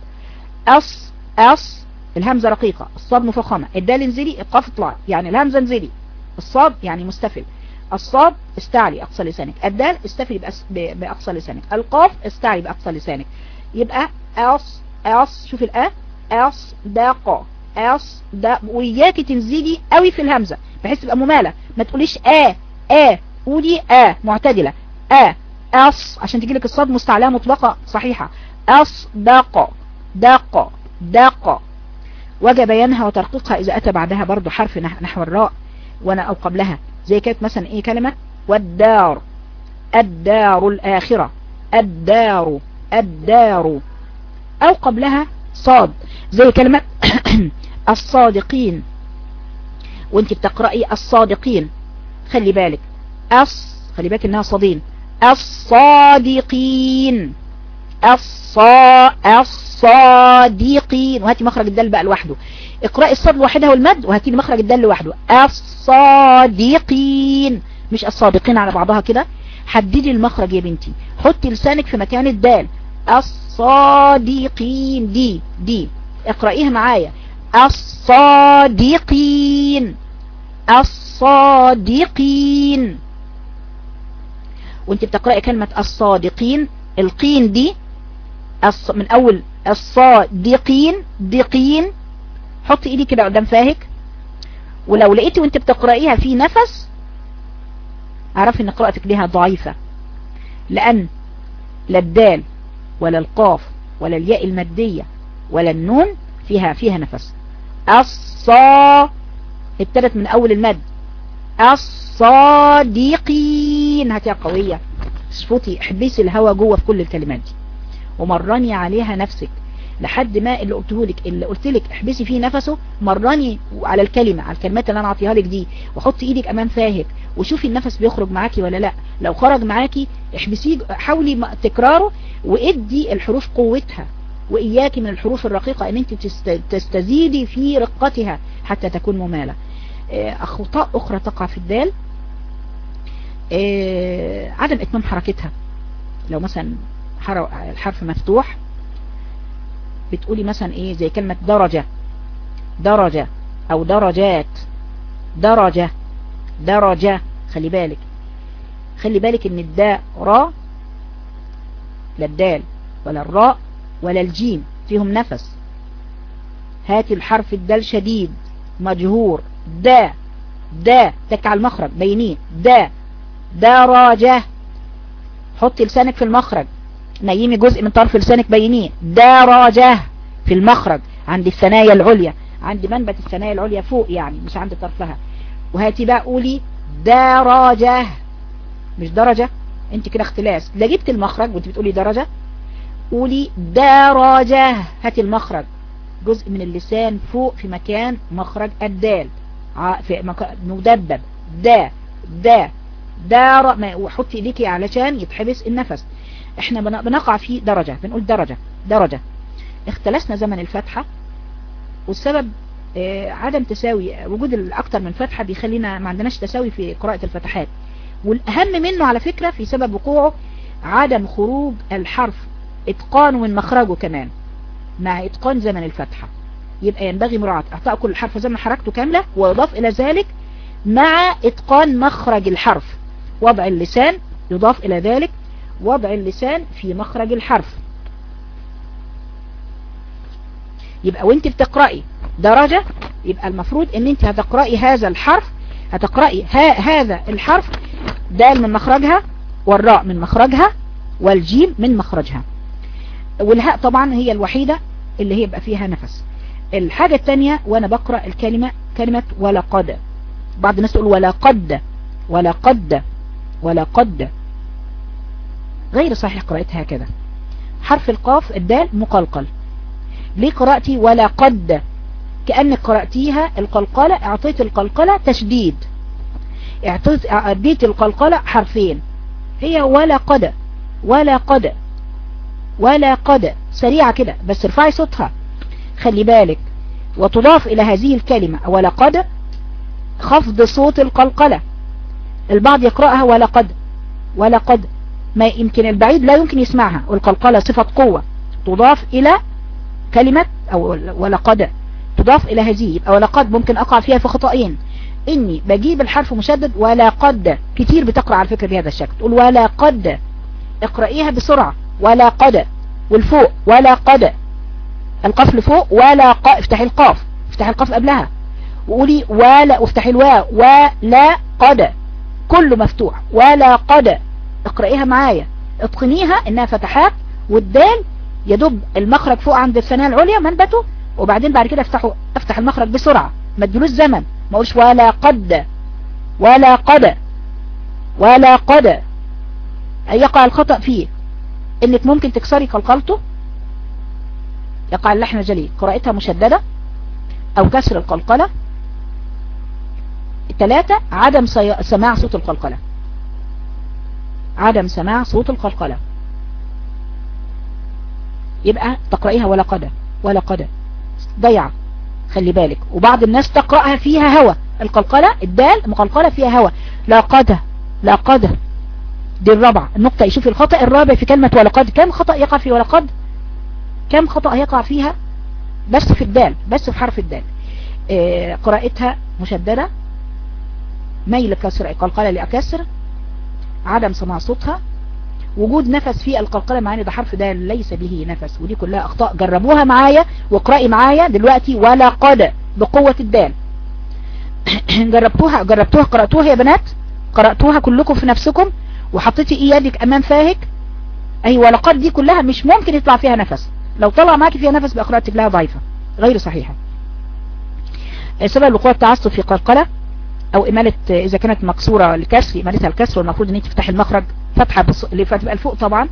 أص أص الهمزة رقيقة الصاد مفخمة. الدال انزلي القاف اطلع يعني الهمزة انزلي. الصاد يعني مستفل. الصاد استعلي أقصى لسانك. الدال استفلي بأقصى لسانك. القاف استعلي بأقصى لسانك. يبقى أص أص شوف الأ أص داق أص دا وإياكي تنزلي قوي في الهمزة بحيث تبقى ممالة. ما تقوليش آ آ. قولي آ معتدلة. آ أص عشان تجيلك الصاد مستعلاة مطلقة صحيحة. أص داق داق داق. وجب بيانها وترقيقها إذا أتى بعدها برضو حرف نحو الراء وأنا أو قبلها. زي كانت مثلا إيه كلمة؟ والدار. الدار الآخرة. الدار الدار. أو قبلها صاد. زي كلمة الصادقين. وأنت بتقرأي الصادقين. خلي بالك. أص خلي بالك إنها صادين الصادقين. الصا الصادقين. وهاتي مخرج الدال بقى لوحده. اقرأي الصاد لوحدها والمد وهاتي مخرج الدال لوحده. الصادقين. مش الصادقين على بعضها كده. حددي المخرج يا بنتي. حطي لسانك في مكان الدال. الصادقين. دي دي. اقرأيها معايا. الصادقين. الصادقين. وانت بتقرأي كلمة الصادقين القين دي من أول الصادقين دقين. حطي إيدي كده قدام فاهك. ولو لقيتي وانت بتقرأيها في نفس اعرفي إن قراءتك ليها ضعيفة. لأن لا الدال ولا القاف ولا الياء المادية ولا النون فيها فيها نفس. الصا ابتدت من أول المد. الصادقين. هاتيها قوية. صفوتي احبسي الهوا جوه في كل الكلمات دي. ومرني عليها نفسك. لحد ما اللي قلته لك اللي قلت لك احبسي فيه نفسه مرني على الكلمة على الكلمات اللي أنا اعطيها لك دي. وحطي إيدك أمام فاهك. وشوفي النفس بيخرج معاكي ولا لأ. لو خرج معاكي احبسيه حاولي تكراره وادي الحروف قوتها. وإياكي من الحروف الرقيقة إن أنت تستزيدي في رقتها حتى تكون ممالة. أخطاء أخرى تقع في الدال. عدم إتمام حركتها. لو مثلا الحرف مفتوح بتقولي مثلا إيه زي كلمة درجة. درجة أو درجات. درجة. درجة. خلي بالك. خلي بالك إن الداء را لا الدال ولا الراء ولا الجيم فيهم نفس. هاتي الحرف الدال شديد مجهور. دا دا تك على المخرج بينيه دا. درجة حطي لسانك في المخرج. نيمي جزء من طرف لسانك بينيه. درجة في المخرج عند الثنايا العليا. عند منبت الثنايا العليا فوق يعني مش عند طرفها. وهاتي بقى قولي درجة مش درجة؟ انت كده اختلاس. لا جبت المخرج وانت بتقولي درجة. قولي درجة هاتي المخرج. جزء من اللسان فوق في مكان مخرج الدال. في مدبب. دا دا دا وحطي ايديكي علشان يتحبس النفس. إحنا بنقع في درجة بنقول درجة درجة. اختلسنا زمن الفتحة والسبب آه عدم تساوي وجود الاكتر من فتحة بيخلينا ما عندناش تساوي في قراءة الفتحات. والأهم منه على فكرة في سبب وقوعه عدم خروج الحرف اتقانه من مخرجه كمان مع إتقان زمن الفتحة. يبقى ينبغي مراعاة إعطاء كل حرف زمن حركته كاملة ويضاف إلى ذلك مع إتقان مخرج الحرف. وضع اللسان يضاف إلى ذلك وضع اللسان في مخرج الحرف. يبقى وإنت بتقرأي درجة يبقى المفروض إن إنت هتقرأي هذا الحرف هتقرأي ها هذا الحرف دال من مخرجها والراء من مخرجها والجيم من مخرجها. والهاء طبعا هي الوحيدة اللي هي يبقى فيها نفس. الحاجة التانية وأنا بقرأ الكلمة كلمة ولقد. بعض الناس تقول ولقد ولقد ولقد. غير صحيح قراءتها هكذا حرف القاف الدال مقلقل. ليه قرأتي ولقد؟ كأنك قرأتيها القلقلة أعطيت القلقلة تشديد. اعطيت أديت القلقلة حرفين. هي ولا قد ولا قد ولا قد سريعة كده بس ارفعي صوتها. خلي بالك. وتضاف إلى هذه الكلمة ولا قد خفض صوت القلقلة. البعض يقرأها ولا قد ولا قد ما يمكن البعيد لا يمكن يسمعها. والقلقلة صفة قوة. تضاف إلى كلمة أو ولا قد تضاف إلى هذه يبقى ولا قد ممكن أقع فيها في خطأين. إني بجيب الحرف مشدد ولا قد كتير بتقرأ على فكرة بهذا الشكل. تقول ولا قد اقرأيها بسرعة. ولا قد والفوق. ولا قد القاف لفوق ولا ق افتحي القاف. افتحي القاف قبلها. وقولي ولا وافتحي الواو. ولا قد. كله مفتوح. ولا قد. اقرأيها معايا. اتقنيها إنها فتحات والدال يدب المخرج فوق عند الثنايا العليا منبته. وبعدين بعد كده افتحوا افتح المخرج بسرعة. ما تدلوش زمن. ما اقولش ولا قد. ولا قد. ولا قد. يقع الخطأ فيه؟ إنك ممكن تكسري قلقلته. يقع اللحن الجلي قراءتها مشددة أو كسر القلقلة. ثلاثة عدم سماع صوت القلقلة. عدم سماع صوت القلقلة. يبقى تقرأيها ولا قد ولا قد ضيعة خلي بالك. وبعض الناس تقرأها فيها هوا. القلقلة الدال مقلقلة فيها هوا. لا قد لا قد دي الرابعة. النقطة يشوف الخطأ الرابع في كلمة ولقد كم خطأ يقع في ولقد كم خطأ يقع فيها؟ بس في الدال بس في حرف الدال. آه قراءتها مشددة. ميل كسر قلقلة لأكسر. عدم سماع صوتها. وجود نفس في القلقلة معانا ده حرف دال ليس به نفس. ودي كلها أخطاء. جربوها معايا واقرأي معايا دلوقتي. ولا قد بقوة الدال. جربتوها جربتوها قرأتوها يا بنات. قرأتوها كلكم في نفسكم. وحطيتي إيدك أمام فاهك. أي ولقد دي كلها مش ممكن يطلع فيها نفس. لو طلع معاكي فيها نفس بقراءتك لها ضعيفة غير صحيحة. سبب وقوع التعصب في قلقلة أو إمالة إذا كانت مكسورة الكسر إمالتها الكسر والمفروض إن أنت تفتحي المخرج فتحة بص... فتبقى الفوق طبعا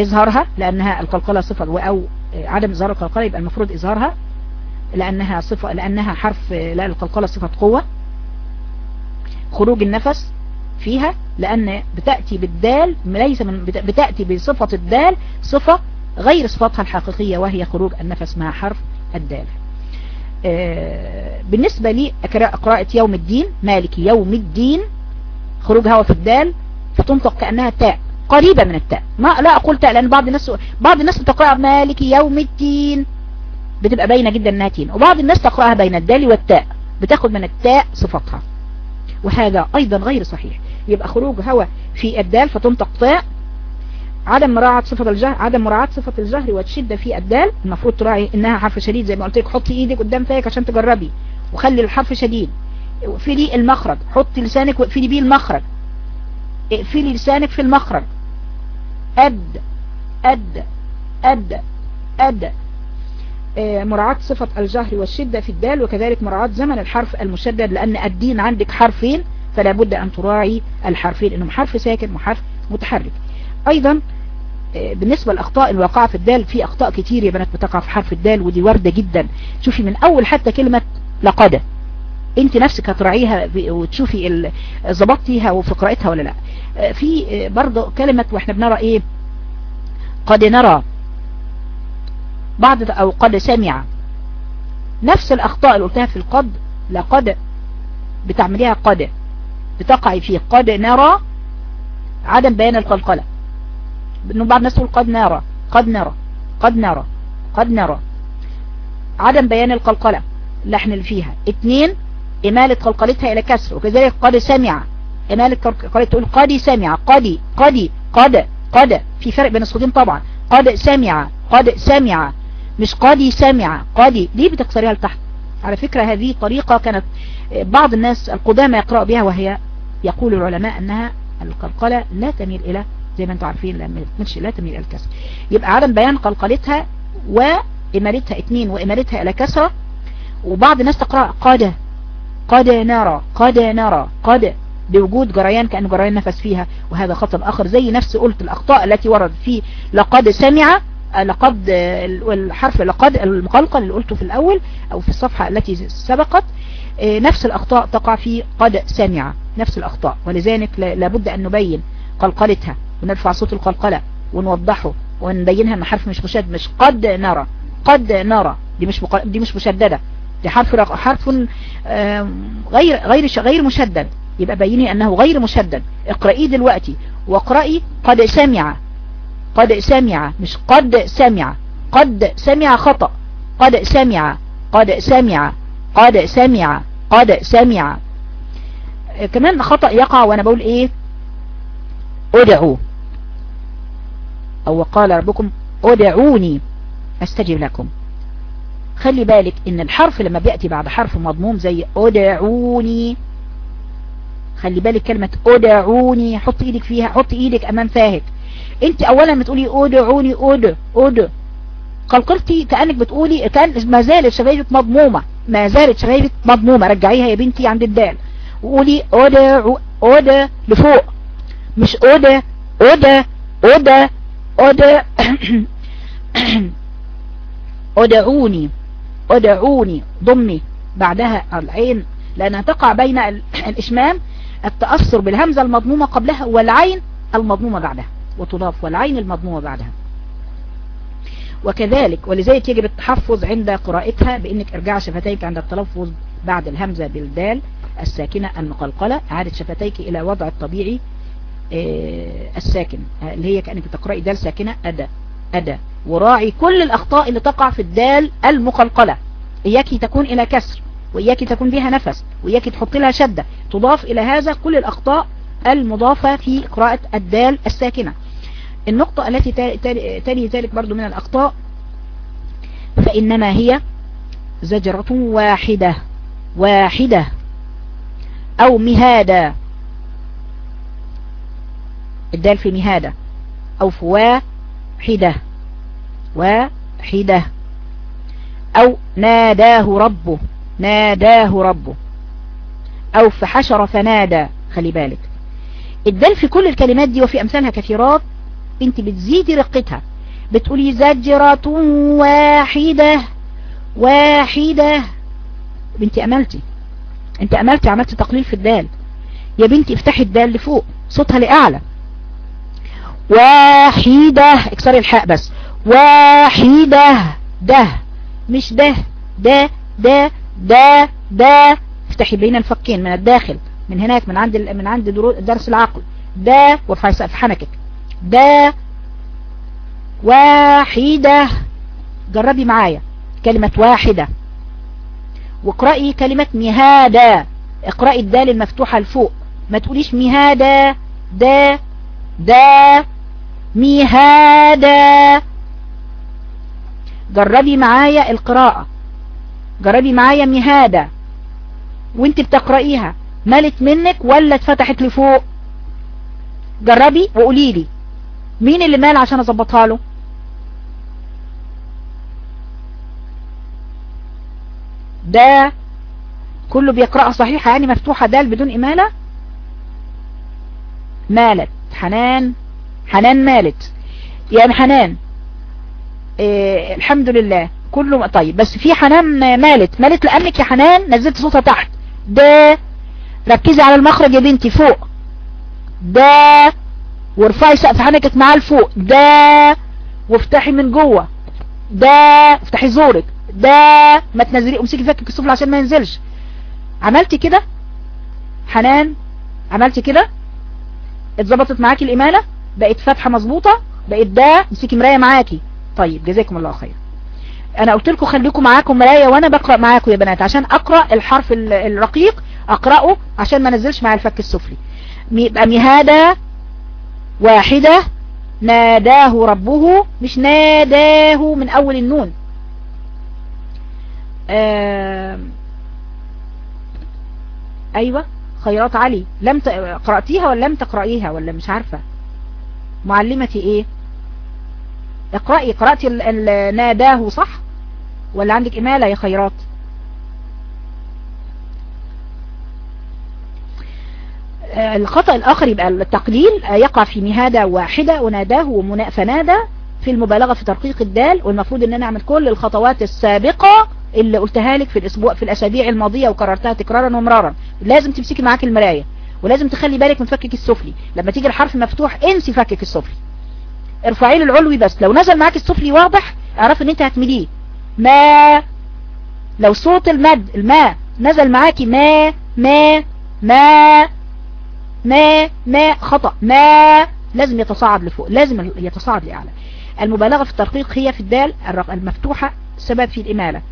إظهارها لأنها القلقلة صفة أو عدم إظهار القلقلة يبقى المفروض إظهارها لأنها صفة لأنها حرف لا القلقلة صفة قوة. خروج النفس فيها لأن بتأتي بالدال ليس من بتأتي بصفة الدال صفة غير صفتها الحقيقية وهي خروج النفس مع حرف الدال. بالنسبة لي قراءة يوم الدين مالك يوم الدين خروج هوا في الدال فتنطق كأنها تاء قريبة من التاء. ما لا أقول تاء لأن بعض الناس بعض الناس بتقرأها مالك يوم الدين. بتبقى باينة جدا إنها تين. وبعض الناس تقرأها بين الدال والتاء بتاخد من التاء صفتها وهذا أيضا غير صحيح. يبقى خروج هواء في الدال فتنطق تاء عدم مراعاة صفة الجهر عدم مراعاة صفة الجهر والشدة في الدال. المفروض تراعي إنها حرف شديد زي ما قلت لك حطي إيدك قدام فيك عشان تجربي. وخلي الحرف شديد. اقفلي المخرج حطي لسانك واقفلي بيه المخرج. اقفلي لسانك في المخرج. أد أد أد أد مراعاة صفة الجهر والشدة في الدال وكذلك مراعاة زمن الحرف المشدد لأن الدين عندك حرفين فلا بد أن تراعي الحرفين إنهم حرف ساكن وحرف متحرك. أيضا آه، بالنسبة للأخطاء الواقعة في الدال في أخطاء كتير يا بنات بتقع في حرف الدال ودي واردة جدا. شوفي من أول حتى كلمة لقد أنت نفسك هتراعيها وتشوفي ظبطتيها وفي قراءتها ولا لا. آه، في برضه كلمة وإحنا بنرى إيه؟ قد نرى. بعض أو قد سمع. نفس الأخطاء اللي قلتها في القد لقد بتعمليها قد. بتقعي في قد نرى عدم بيان القلقلة. إنه بعض الناس تقول قد نرى قد نرى قد نرى قد نرى. عدم بيان القلقلة اللحن اللي فيها. اتنين إمالة قلقلتها إلى كسر. وكذلك قد سمع. إمالة قلقلتها تقول قد سمع قد قد قد قد. في فرق بين الصوتين طبعا. قد سمع قد سمع. مش قد سمع قد. ليه بتكسريها لتحت؟ على فكرة هذه طريقة كانت بعض الناس القدامى يقرأ بها وهي يقول العلماء أنها القلقلة لا تميل إلى زي ما أنتم عارفين لا تميل إلى الكسر. يبقى عدم بيان قلقلتها وإمالتها اثنين وإمالتها إلى كسرة وبعض الناس تقرأ قد قد نرى قد نرى قد بوجود جريان كأن جريان نفس فيها وهذا خطأ آخر. زي نفس قلت الأخطاء التي ورد في لقد سمع لقد والحرف لقد المقلقل اللي قلته في الأول أو في الصفحة التي سبقت نفس الأخطاء تقع في قد سمع نفس الأخطاء. ولذلك لابد أن نبين قلقلتها. ونرفع صوت القلقلة ونوضحه ونبينها إن حرف مش مشدد مش قد نرى. قد نرى. دي مش دي مش مشددة. دي حرف حرف غير غير غير مشدد. يبقى بيني أنه غير مشدد. اقرأيه دلوقتي. واقرأي قد سمع. قد سمع. مش قد سمع. قد سمع خطأ. قد سمع. قد سمع. قد سمع. قد سمع. كمان خطأ يقع وأنا بقول إيه؟ ادعوا أو قال ربكم ادعوني أستجب لكم. خلي بالك إن الحرف لما بيأتي بعد حرف مضموم زي ادعوني خلي بالك كلمة ادعوني حط إيدك فيها حط إيدك أمام فاهك أنت اولا بتقولي ادعوني اد اد. قلقلتي كأنك بتقولي كأن ما زالت شفايفك مضمومة ما زالت شفايفك مضمومة. رجعيها يا بنتي عند الدال. وقولي ادعو اد لفوق. مش اد اد اد. اد ادعوني ادعوني ضمي بعدها العين لأنها تقع بين الإشمام التأثر بالهمزة المضمومة قبلها والعين المضمومة بعدها وتضاف والعين المضمومة بعدها. وكذلك ولذلك يجب التحفظ عند قراءتها بأنك ارجع شفتيك عند التلفظ بعد الهمزة بالدال الساكنة المقلقلة عادة شفتيك إلى وضع الطبيعي الساكن اللي هي كأنك تقرأي دال ساكنة أدا أدا وراعي كل الأخطاء اللي تقع في الدال المقلقلة. إياكي تكون إلى كسر وإياك تكون بها نفس وإياك تحط لها شدة. تضاف إلى هذا كل الأخطاء المضافة في قراءة الدال الساكنة. النقطة التي تلي ذلك برضو من الأخطاء فإنما هي زجرة واحدة واحدة أو مهادة. الدال في مهادة أو في واحدة. واحدة. أو ناداه ربه. ناداه ربه. أو فحشر فنادى. خلي بالك. الدال في كل الكلمات دي وفي أمثالها كثيرات. أنت بتزيدي رقتها. بتقولي زجرة واحدة. واحدة. بنتي أملتي. أنت أملتي عملت تقليل في الدال. يا بنتي افتحي الدال لفوق. صوتها لأعلى. واحدة. اكسري الحاء بس. واحدة. ده. مش ده. ده. ده. ده. ده. افتحي بين الفكين من الداخل من هناك من عند من عند درس العقل. ده. وارفعي سقف حنكك. دا واحدة. جربي معايا. كلمة واحدة. واقرأي كلمة مهادة. اقرأي الدال المفتوحة لفوق. ما تقوليش مهادة. دا دا مهادة جربي معايا القراءة. جربي معايا مهادة وانت بتقرأيها. مالت منك ولا اتفتحت لفوق؟ جربي وقولي لي. مين اللي مال عشان أظبطها له؟ ده كله بيقرأها صحيحة يعني مفتوحة دال بدون إمالة؟ مالت. حنان. حنان مالت. يعني حنان إيه الحمد لله كله طيب بس في حنان مالت. مالت لأنك يا حنان نزلت صوتها تحت. ده ركزي على المخرج يا بنتي فوق. ده وارفعي سقف حنكك معاه لفوق. ده وافتحي من جوه. ده افتحي زورك. ده ما تنزلي امسكي فكك السفلى عشان ما ينزلش. عملتي كده؟ حنان عملتي كده؟ اتظبطت معاكي الإمالة؟ بقت فتحة مظبوطة بقت ده امسكي مراية معاكي. طيب جزاكم الله خير. أنا قلت لكم خليكم معاكم مراية وأنا بقرأ معاكم يا بنات. عشان أقرأ الحرف الرقيق أقرأه عشان ما نزلش مع الفك السفلي. يبقى مهادة واحدة ناداه ربه مش ناداه من أول النون. أيوه خيرات علي. لم. قرأتيها ولا لم تقرأيها ولا مش عارفة؟ معلمتي إيه؟ اقرأي قرأتي. ناداه صح؟ ولا عندك إمالة يا خيرات؟ آه الخطأ الآخر يبقى التقليل يقع في مهادة واحدة وناداه فنادى في المبالغة في ترقيق الدال والمفروض إن أنا أعمل كل الخطوات السابقة اللي قلتها لك في الأسبوع في الأسابيع الماضية وكررتها تكرارا ومرارا. لازم تمسكي معاك المراية. ولازم تخلي بالك من فكك السفلي. لما تيجي الحرف مفتوح انسي فكك السفلي. ارفعي له العلوي بس. لو نزل معاك السفلي واضح اعرف ان انت هتمليه. ما. لو صوت المد الماء نزل معاكي ما ما ما ما ما خطأ. ما لازم يتصاعد لفوق. لازم يتصاعد لأعلى. المبالغة في الترقيق هي في الدال المفتوحة سبب في الإمالة.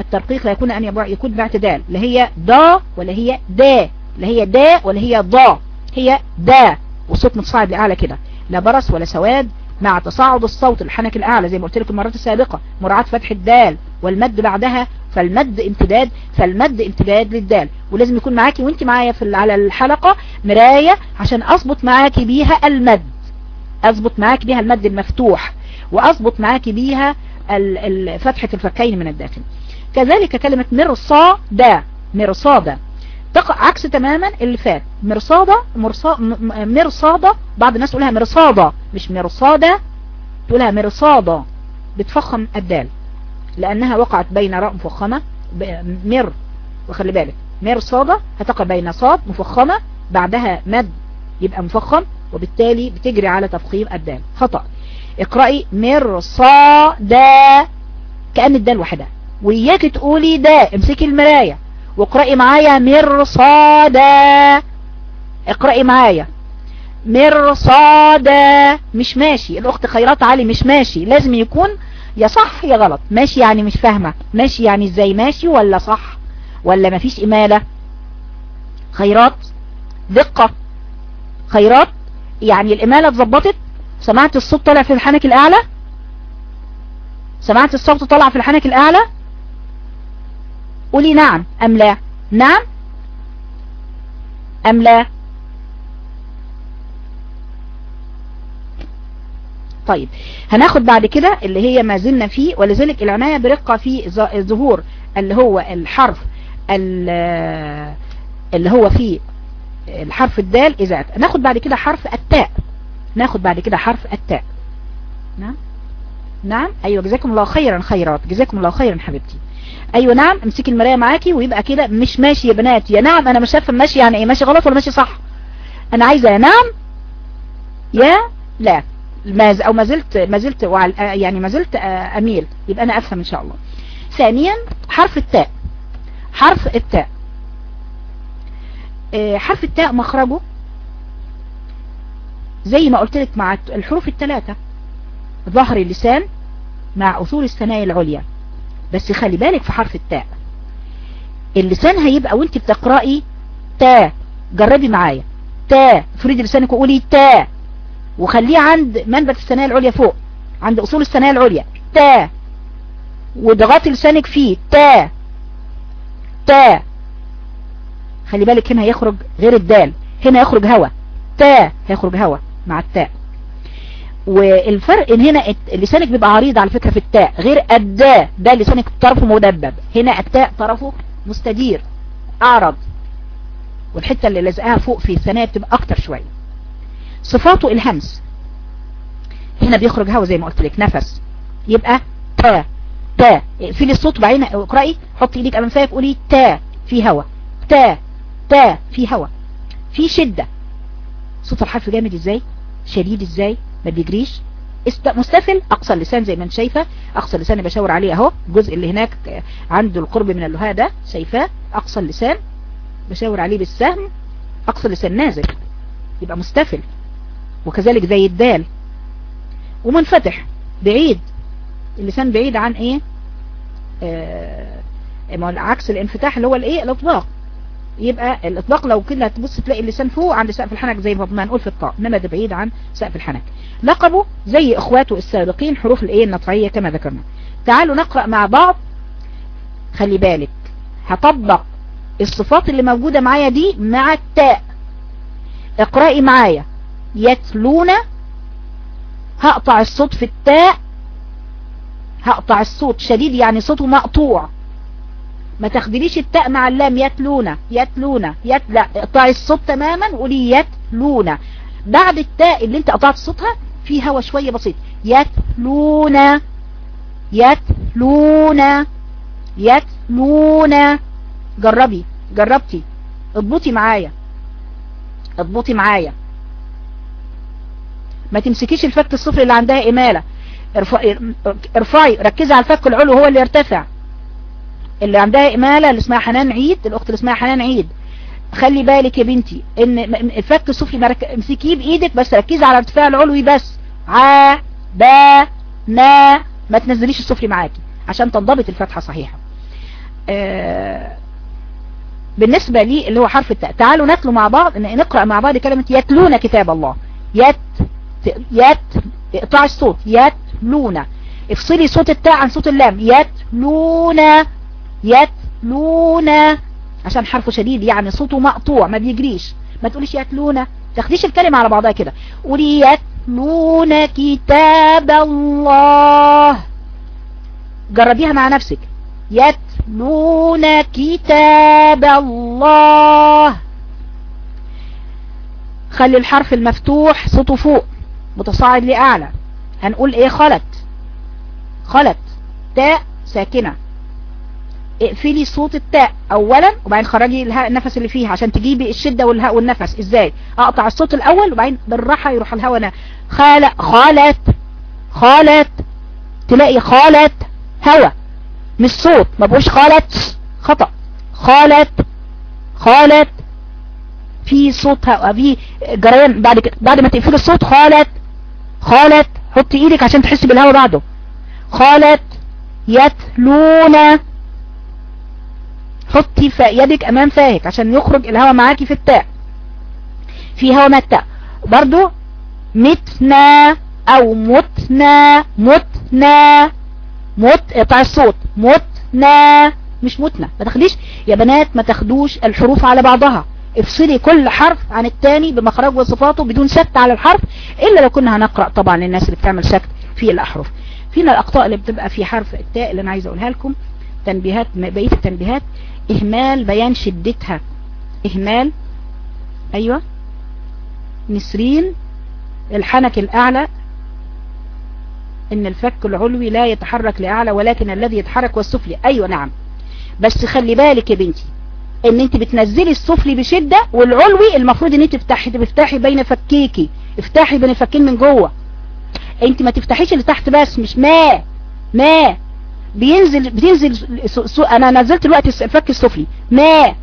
الترقيق لا يكون أن يكون باعتدال. لا هي دا ولا هي دا. لا هي دا ولا هي ضا. هي دا. والصوت متصاعد لأعلى كده. لا برص ولا سواد مع تصاعد الصوت الحنك الأعلى زي ما قلت لكم المرات السابقة مراعاة فتح الدال والمد بعدها فالمد امتداد فالمد امتداد للدال. ولازم يكون معاكي وانت معايا في على الحلقة مراية عشان اضبط معاكي بيها المد. اضبط معاكي بيها المد المفتوح واضبط معاكي بيها فتحة الفكين من الداخل. كذلك كلمة مرصادة مرصادة عكس تماما اللي فات. مرصادة مرصادة. بعض الناس تقولها مرصادة مش مرصادة. تقولها مرصادة بتفخم الدال. لأنها وقعت بين راء مفخمة مر. وخلي بالك مرصادة هتقع بين صاد مفخمة بعدها مد يبقى مفخم وبالتالي بتجري على تفخيم الدال. خطأ. اقرأي مرصادة كأن الدال وحدها. وإياك تقولي دا. امسكي المراية. واقرأي معايا مرصادة اقرأي معايا. مرصادة مش ماشي. الأخت خيرات علي مش ماشي. لازم يكون يا صح يا غلط. ماشي يعني مش فاهمة. ماشي يعني إزاي؟ ماشي ولا صح ولا مفيش إمالة؟ خيرات. دقة. خيرات. يعني الإمالة اتظبطت؟ سمعت الصوت طالع في الحنك الأعلى؟ سمعت الصوت طالع في الحنك الأعلى؟ قولي نعم أم لا؟ نعم؟ أم لا؟ طيب هناخد بعد كده اللي هي ما زلنا فيه ولذلك العناية برقة في ظهور اللي هو الحرف اللي هو فيه الحرف الدال إذا ناخد بعد كده حرف التاء. ناخد بعد كده حرف التاء. نعم؟ نعم؟ أيوه جزاكم الله خيرا خيرات. جزاكم الله خيرا حبيبتي. أيوه نعم امسكي المراية معاكي ويبقى كده مش ماشي يا بنات. يا نعم أنا مش عارفة ماشي يعني إيه ماشي غلط ولا ماشي صح. أنا عايزة يا نعم يا لا. ما أو ما زلت ما زلت يعني ما زلت أميل. يبقى أنا أفهم إن شاء الله. ثانيا حرف التاء. حرف التاء. حرف التاء مخرجه زي ما قلت لك مع الحروف الثلاثة. ظهر اللسان مع أصول الثنايا العليا. بس خلي بالك في حرف التاء. اللسان هيبقى وانت بتقرأي تا جربي معايا. تا فريد لسانك وقولي تا وخليه عند منبت الثنايا العليا فوق. عند أصول الثنايا العليا. تا وضغطي لسانك فيه. تا تا خلي بالك هنا هيخرج غير الدال. هنا يخرج هوا. تا هيخرج هوا مع التاء. والفرق إن هنا لسانك بيبقى عريض على فكرة في التاء غير الداء ده لسانك طرفه مدبب. هنا التاء طرفه مستدير أعرض. والحتة اللي لازقاها فوق في الثنايا بتبقى أكتر شوية. صفاته الهمس. هنا بيخرج هوا زي ما قلت لك نفس. يبقى تا تا. في الصوت بعدين اقرأي. حطي إيدك امام فيك قولي تا في هوا. تا تا في هوا. في شدة. صوت الحرف جامد إزاي؟ شديد إزاي؟ ما بيجريش. مستفل. أقصى اللسان زي ما أنت شايفة. أقصى اللسان بشاور عليه أهو. الجزء اللي هناك عنده القرب من اللهاء ده. شايفاه؟ أقصى اللسان. بشاور عليه بالسهم. أقصى اللسان نازل. يبقى مستفل. وكذلك زي الدال. ومنفتح. بعيد. اللسان بعيد عن إيه؟ آه عكس الانفتاح اللي هو الإيه؟ الإطباق. يبقى الاطلاق لو كده هتبص تلاقي اللسان فوق عند سقف الحنك زي ما نقول في الطاء. إنما ده بعيد عن سقف الحنك. لقبه زي إخواته السابقين حروف الآية النطعية كما ذكرنا. تعالوا نقرأ مع بعض. خلي بالك. هطبق. الصفات اللي موجودة معايا دي مع التاء. اقرأي معايا. يتلون. هقطع الصوت في التاء. هقطع الصوت. شديد يعني صوته مقطوع. ما تخدليش التاء مع اللام. يتلون. يتلون. يت لا اقطعي الصوت تماما وقولي يتلون. بعد التاء اللي انت قطعت صوتها في هوا شوية بسيط. يتلون يتلون يتلون. جربي جربتي. اضبطي معايا. اضبطي معايا. ما تمسكيش الفك السفلي اللي عندها إمالة. ارفعي, ركزي على الفك العلو هو اللي يرتفع. اللي عندها إمالة اللي اسمها حنان عيد الأخت اللي اسمها حنان عيد. خلي بالك يا بنتي إن الفك السفلي. امسكيه بإيدك بس ركزي على الارتفاع العلوي بس. ع با نا ما تنزليش السفلي معاكي عشان تنضبط الفتحة صحيحة. آه بالنسبة لي اللي هو حرف التاء تعالوا نتلو مع بعض نقرأ مع بعض كلمة يتلون كتاب الله. يت يت اقطع الصوت. يتلون. افصلي صوت التاء عن صوت اللام. يتلون. يتلون. عشان حرفه شديد يعني صوته مقطوع ما بيجريش. ما تقوليش يتلون تاخديش الكلمة على بعضها كده. قولي يتلون كتاب الله. جربيها مع نفسك. يتلون كتاب الله. خلي الحرف المفتوح صوته فوق. متصاعد لأعلى. هنقول إيه؟ خلت خلت تاء ساكنة. اقفلي صوت التاء اولا وبعدين خرجي الهاء النفس اللي فيها عشان تجيبي الشدة والهاء والنفس. إزاي؟ أقطع الصوت الأول وبعدين بالراحة يروح الهواء خالت خالت خالت. تلاقي خالت هوا مش صوت ما بقوش خالت خطأ. خالت خالت. في صوت هوا في جريان بعد كده. بعد ما تقفلي الصوت خالت خالت. حطي إيدك عشان تحسي بالهوا بعده. خالت يتلون حطي يدك أمام فاهك عشان يخرج الهواء معاكي في التاء. في هواء مع التاء برضو متنا أو متنا متنا مت اقطع الصوت. متنا مش متنا. ما تاخديش. يا بنات ما تاخدوش الحروف على بعضها. افصلي كل حرف عن التاني بمخرج وصفاته بدون سكت على الحرف إلا لو كنا هنقرأ طبعا للناس اللي بتعمل سكت في الأحرف. فينا الأخطاء اللي بتبقى في حرف التاء اللي أنا عايزة أقولها لكم. تنبيهات بقية التنبيهات. إهمال بيان شدتها. إهمال أيوه نسرين الحنك الأعلى إن الفك العلوي لا يتحرك لأعلى ولكن الذي يتحرك هو السفلي. أيوه نعم. بس خلي بالك يا بنتي إن أنت بتنزلي السفلي بشدة والعلوي المفروض إن أنت تفتحي تفتحي بين فكيكي. افتحي بين الفكين من جوه. أنت ما تفتحيش اللي تحت بس مش ما ما. بينزل بتنزل أنا نزلت دلوقتي الفك السفلي. ما؟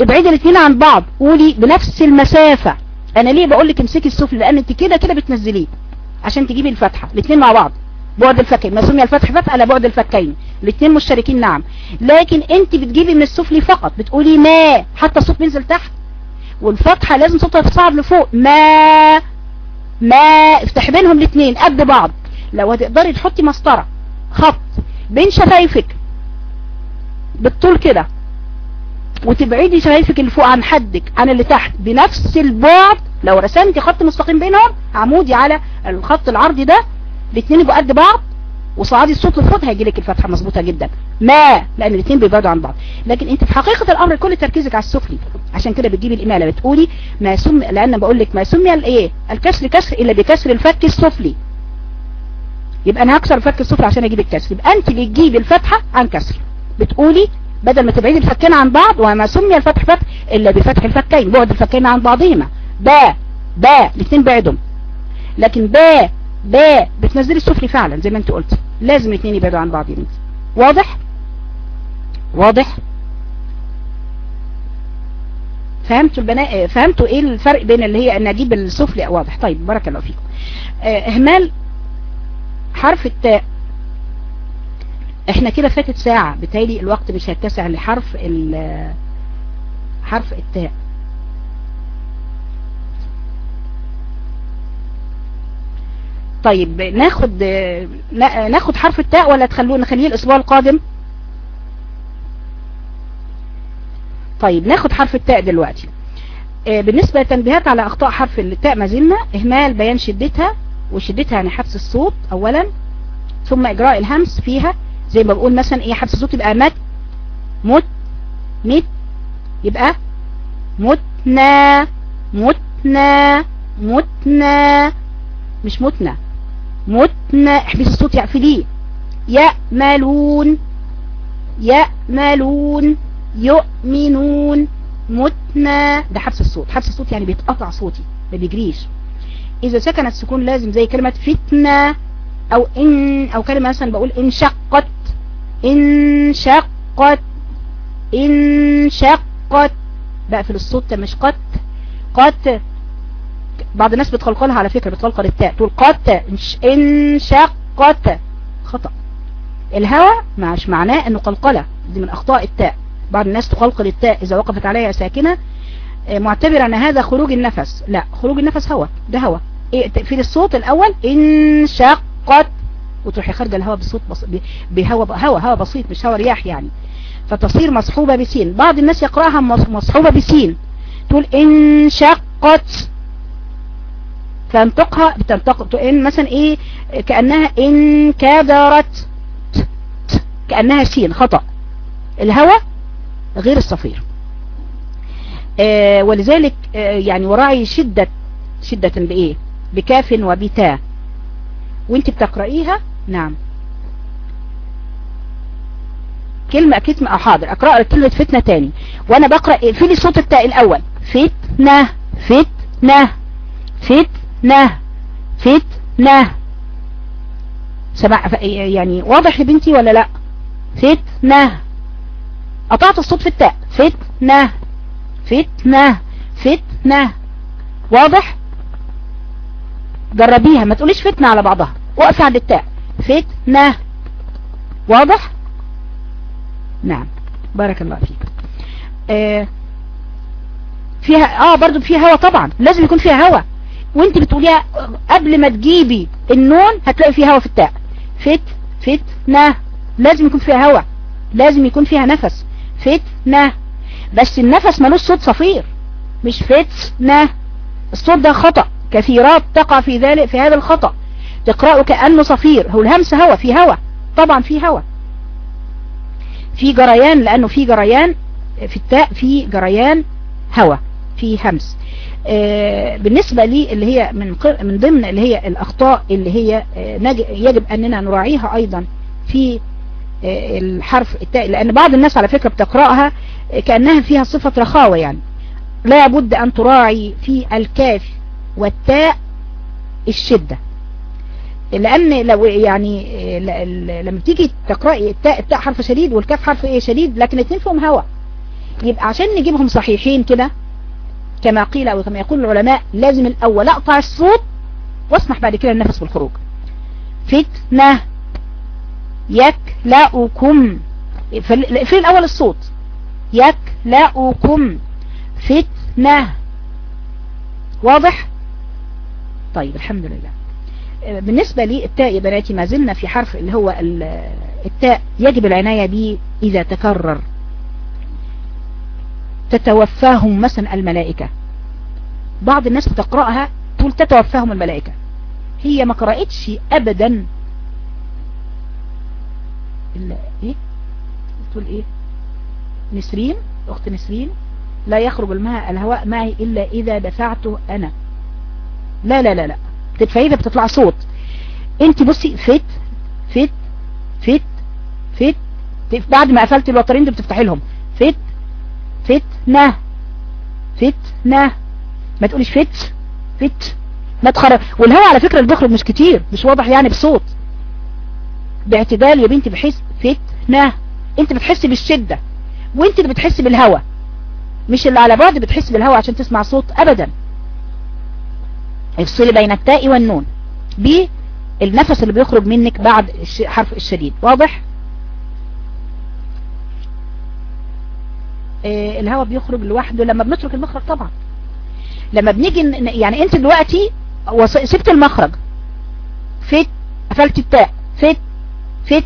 ابعدي الاثنين عن بعض. قولي بنفس المسافة. أنا ليه بقول لك امسكي السفلي؟ لأن انت كده كده بتنزليه. عشان تجيبي الفتحة الاثنين مع بعض. بعد الفكين. ما سمي الفتح فتح على بعد الفكين. الاثنين مشتركين نعم. لكن انت بتجيبي من السفلي فقط. بتقولي ما؟ حتى الصوت بينزل تحت. والفتحة لازم صوتها تصعد لفوق. ما؟ ما؟ افتح بينهم الاثنين قد بعض. لو هتقدري تحطي مسطرة. خط. بين شفايفك. بالطول كده. وتبعدي شفايفك اللي فوق عن حدك عن اللي تحت. بنفس البعد. لو رسمتي خط مستقيم بينهم عمودي على الخط العرضي ده. الاثنين يبقوا قد بعض. وصعادي الصوت لفوق هيجي لك الفتحة مظبوطة جدا. ما لأن الاثنين بيبعدوا عن بعض. لكن أنت في حقيقة الأمر كل تركيزك على السفلي. عشان كده بتجيبي الاماله بتقولي ما سمي لأن بقول لك ما سمي الايه الكسر كسر إلا بكسر الفك السفلي. يبقى أنا هكسر الفك السفلي عشان أجيب الكسر. يبقى أنت بتجيبي الفتحة عن كسر. بتقولي بدل ما تبعدي الفكين عن بعض وما سمي الفتح فتح إلا بفتح الفكين بعد الفكين عن بعضهما. با با الاثنين بعدهم. لكن با با بتنزلي السفلي فعلا زي ما أنت قلت لازم الاثنين يبعدوا عن بعض يا بنتي. واضح؟ واضح؟ فهمتوا البناء فهمتوا إيه الفرق بين اللي هي أن أجيب السفلي واضح. طيب بارك الله فيكم. آه إهمال حرف التاء. إحنا كده فاتت ساعة بالتالي الوقت مش هيتسع لحرف حرف التاء. طيب ناخد ناخد حرف التاء ولا تخلوه نخليه الأسبوع القادم؟ طيب ناخد حرف التاء دلوقتي. بالنسبة لتنبيهات على أخطاء حرف التاء ما زلنا إهمال بيان شدتها وشدتها يعني حبس الصوت اولا ثم إجراء الهمس فيها زي ما بقول مثلا إيه حبس الصوت يبقى مت مت مت يبقى متنا متنا متنا مش متنا متنا احبس الصوت يقفليه يأملون يأملون يؤمنون متنا ده حبس الصوت حبس الصوت يعني بيتقطع صوتي ما بيجريش. إذا سكن السكون لازم زي كلمة فتنة أو إن أو كلمة مثلا بقول انشقت انشقت انشقت بقفل الصوت مش قط قط. بعض الناس بتقلقلها على فكرة بتقلقل التاء. تقول قط انشقت خطأ. الهوى مش معناه إنه قلقلة. دي من أخطاء التاء. بعض الناس تقلقل التاء إذا وقفت عليها ساكنة معتبر أن هذا خروج النفس. لا خروج النفس هوى ده هوى. إيه تقفيل الصوت الأول انشقت. وتروحي خارجة الهواء بصوت بص... بهواء هواء هواء بسيط مش هواء رياح يعني. فتصير مصحوبة بسين. بعض الناس يقرأها مصحوبة بسين. تقول انشقت. تنطقها بتنطق إن مثلا إيه كأنها انكدرت. كأنها سين خطأ. الهواء غير الصفير. آه ولذلك آه يعني وراعي شدة شدة بإيه؟ بكاف وبتاء وإنت بتقرأيها؟ نعم. كلمة أكيد أو حاضر. اقرأ كلمة فتنة تاني. وأنا بقرأ اقفلي صوت التاء الأول. فتنة فتنة فتنة فتنة. سمع يعني واضح يا بنتي ولا لا؟ فتنة. قطعت الصوت في التاء. فتنة. فتنة فتنة. واضح؟ جربيها ما تقوليش فتنة على بعضها. وقفي عند التاء فتنة. واضح؟ نعم. بارك الله فيك. آه فيها آه برضو فيها هوا طبعا. لازم يكون فيها هوا. وانت بتقوليها قبل ما تجيبي النون هتلاقي فيها هوا في التاء. فت فتنة. لازم يكون فيها هوا. لازم يكون فيها نفس. فتنة. بس النفس ملوش صوت صفير. مش فتنة الصوت ده خطأ. كثيرات تقع في ذلك في هذا الخطأ. تقرأه كأنه صفير. هو الهمس هوا في هوا. طبعا في هوا. في جريان لأنه في جريان في التاء في جريان هوا في همس. آه بالنسبة لي اللي هي من من ضمن اللي هي الأخطاء اللي هي آه يجب أننا نراعيها أيضا في الحرف التاء لأن بعض الناس على فكرة بتقرأها كأنها فيها صفة رخاوة يعني. لا بد أن تراعي في الكاف والتاء الشدة. لأن لو يعني لما تيجي تقرأي التاء التاء حرف شديد والكاف حرف إيه شديد لكن الاثنين فيهم هوا. يبقى عشان نجيبهم صحيحين كده كما قيل أو كما يقول العلماء لازم الأول أقطع الصوت واسمح بعد كده النفس بالخروج. فتنة يكلأكم. في الأول الصوت. يكلأكم. فتنة. واضح؟ طيب الحمد لله. بالنسبة للتاء يا بناتي ما زلنا في حرف اللي هو التاء يجب العناية به إذا تكرر. تتوفاهم مثلا الملائكة. بعض الناس بتقرأها تقول تتوفاهم الملائكة. هي ما قرأتش أبدا إلا إيه؟ تقول إيه؟ نسرين أخت نسرين. لا يخرج الماء الهواء معي إلا إذا دفعته أنا. لا لا لا لا. تتفايدة بتطلع صوت. أنت بصي فت فت فت فت. بعد ما قفلت الوترين دي بتفتحي لهم. فت فتنة فتنة ما تقوليش فت فت. ما تخرج. والهواء على فكرة اللي بيخرج مش كتير مش واضح يعني بصوت باعتدال يا بنتي بحيث فتنة. انت بتحسي بالشدة وانت اللي بتحسي بالهواء مش اللي على بعد بتحسي بالهواء عشان تسمع صوت ابدا. افصلي بين التاء والنون. بالنفس اللي بيخرج منك بعد حرف الشديد. واضح؟ آه الهواء بيخرج لوحده لما بنترك المخرج طبعا. لما بنيجي يعني انت دلوقتي سبت المخرج. فت قفلت التاء. فت فت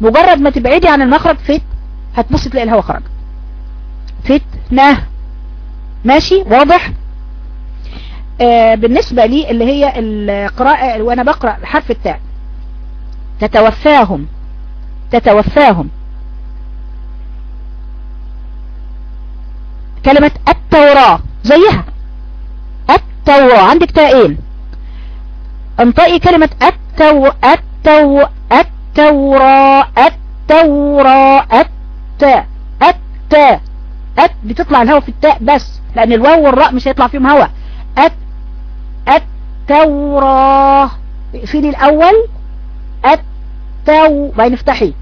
مجرد ما تبعدي عن المخرج فت هتبص تلاقي الهواء خرج. فتنة ماشي واضح. آه بالنسبة لي اللي هي القراءة وأنا بقرأ حرف التاء. تتوفاهم. تتوفاهم. كلمة التوراة زيها. التوراة. عندك تاءين. انطقي كلمة التو التو التوراة التوراة التاء التاء أت بتطلع الهواء في التاء بس لأن الواو والراء مش هيطلع فيهم هواء أت التوراة. اقفلي الأول. التو بعدين افتحي.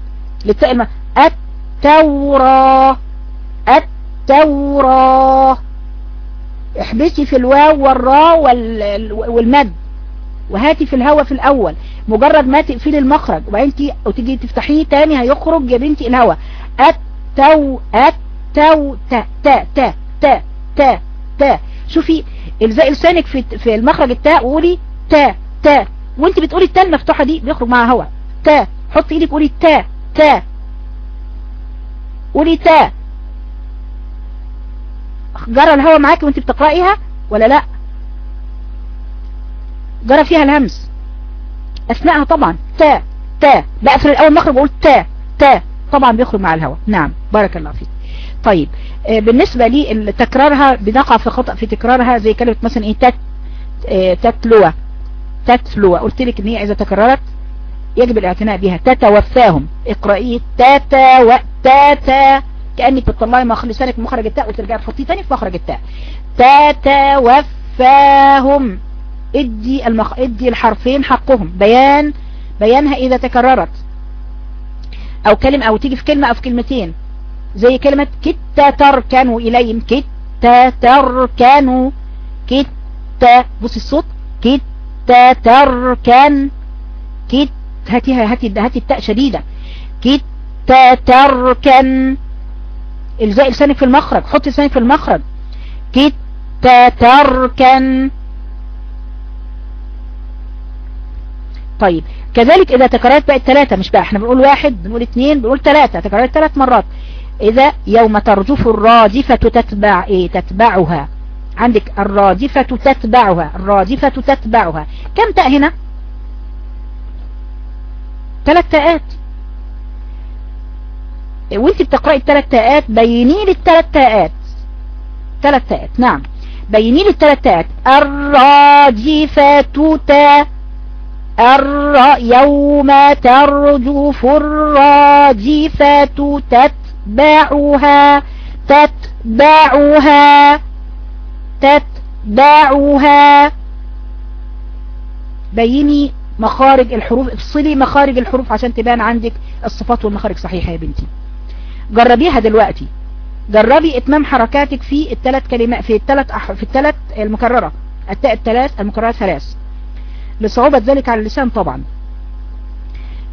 للتاء الم... التوراة التوراة. احبسي في الواو والراء وال... والمد. وهاتي في الهواء في الأول. مجرد ما تقفلي المخرج وبعدين وتيجي تفتحيه تاني هيخرج يا بنتي الهواء التو التو تا تا تا تا تا تا شوفي إزاي لسانك في في المخرج التاء وقولي تا تا وانت بتقولي التاء المفتوحة دي بيخرج معاها هواء تا حطي إيدك قولي تا تا قولي تا جرى الهواء معاكي وانت بتقرأيها ولا لأ؟ جرى فيها الهمس. أثناءها طبعا تا تا بقفل الأول مخرج بقول تا تا طبعا بيخرج مع الهواء. نعم بارك الله فيك. طيب بالنسبة لي تكرارها بنقع في خطأ في تكرارها زي كلمة مثلا إيه تت تتلوى. تتلوى. قلت لك إن هي إذا تكررت يجب الاعتناء بها. تتوفاهم. اقرأيه تاتا وتاتا كأنك بتطلعي مخرج لسانك مخرج التاء وترجعي تحطيه تاني في مخرج التاء. تتوفاهم. ادي المخ... ادي الحرفين حقهم. بيان بيانها إذا تكررت. أو كلمة أو تيجي في كلمة أو في كلمتين. زي كلمة كدت تركن إليهم. كدت تركن كت بص الصوت. كت تركن. كت هاتي هاتي هاتي التاء شديدة. كت تركن. الزاء لسانك في المخرج. حط لسانك في المخرج. كت تركن. طيب كذلك إذا تكررت بقت ثلاثة مش بقى إحنا بنقول واحد بنقول اثنين بنقول ثلاثة تكررت ثلاث مرات. إذا يوم ترجف الرادفة تتبع إيه؟ تتبعها. عندك الرادفة تتبعها الرادفة تتبعها. كم تاء هنا؟ ثلاث تاءات. وأنت بتقرأي الثلاث تاءات بيني لي الثلاث تاءات. ثلاث تاءات نعم. بيني لي الثلاث تاءات. الراجفة تاء الر يوم ترجف الراجفة تتبعها تتبعها تتبعها. بيني مخارج الحروف افصلي مخارج الحروف عشان تبان عندك الصفات والمخارج صحيحة يا بنتي. جربيها دلوقتي. جربي إتمام حركاتك في الثلاث كلمات في الثلاث. في الثلاث المكررة. التاء الثلاث المكررات ثلاث لصعوبة ذلك على اللسان طبعا.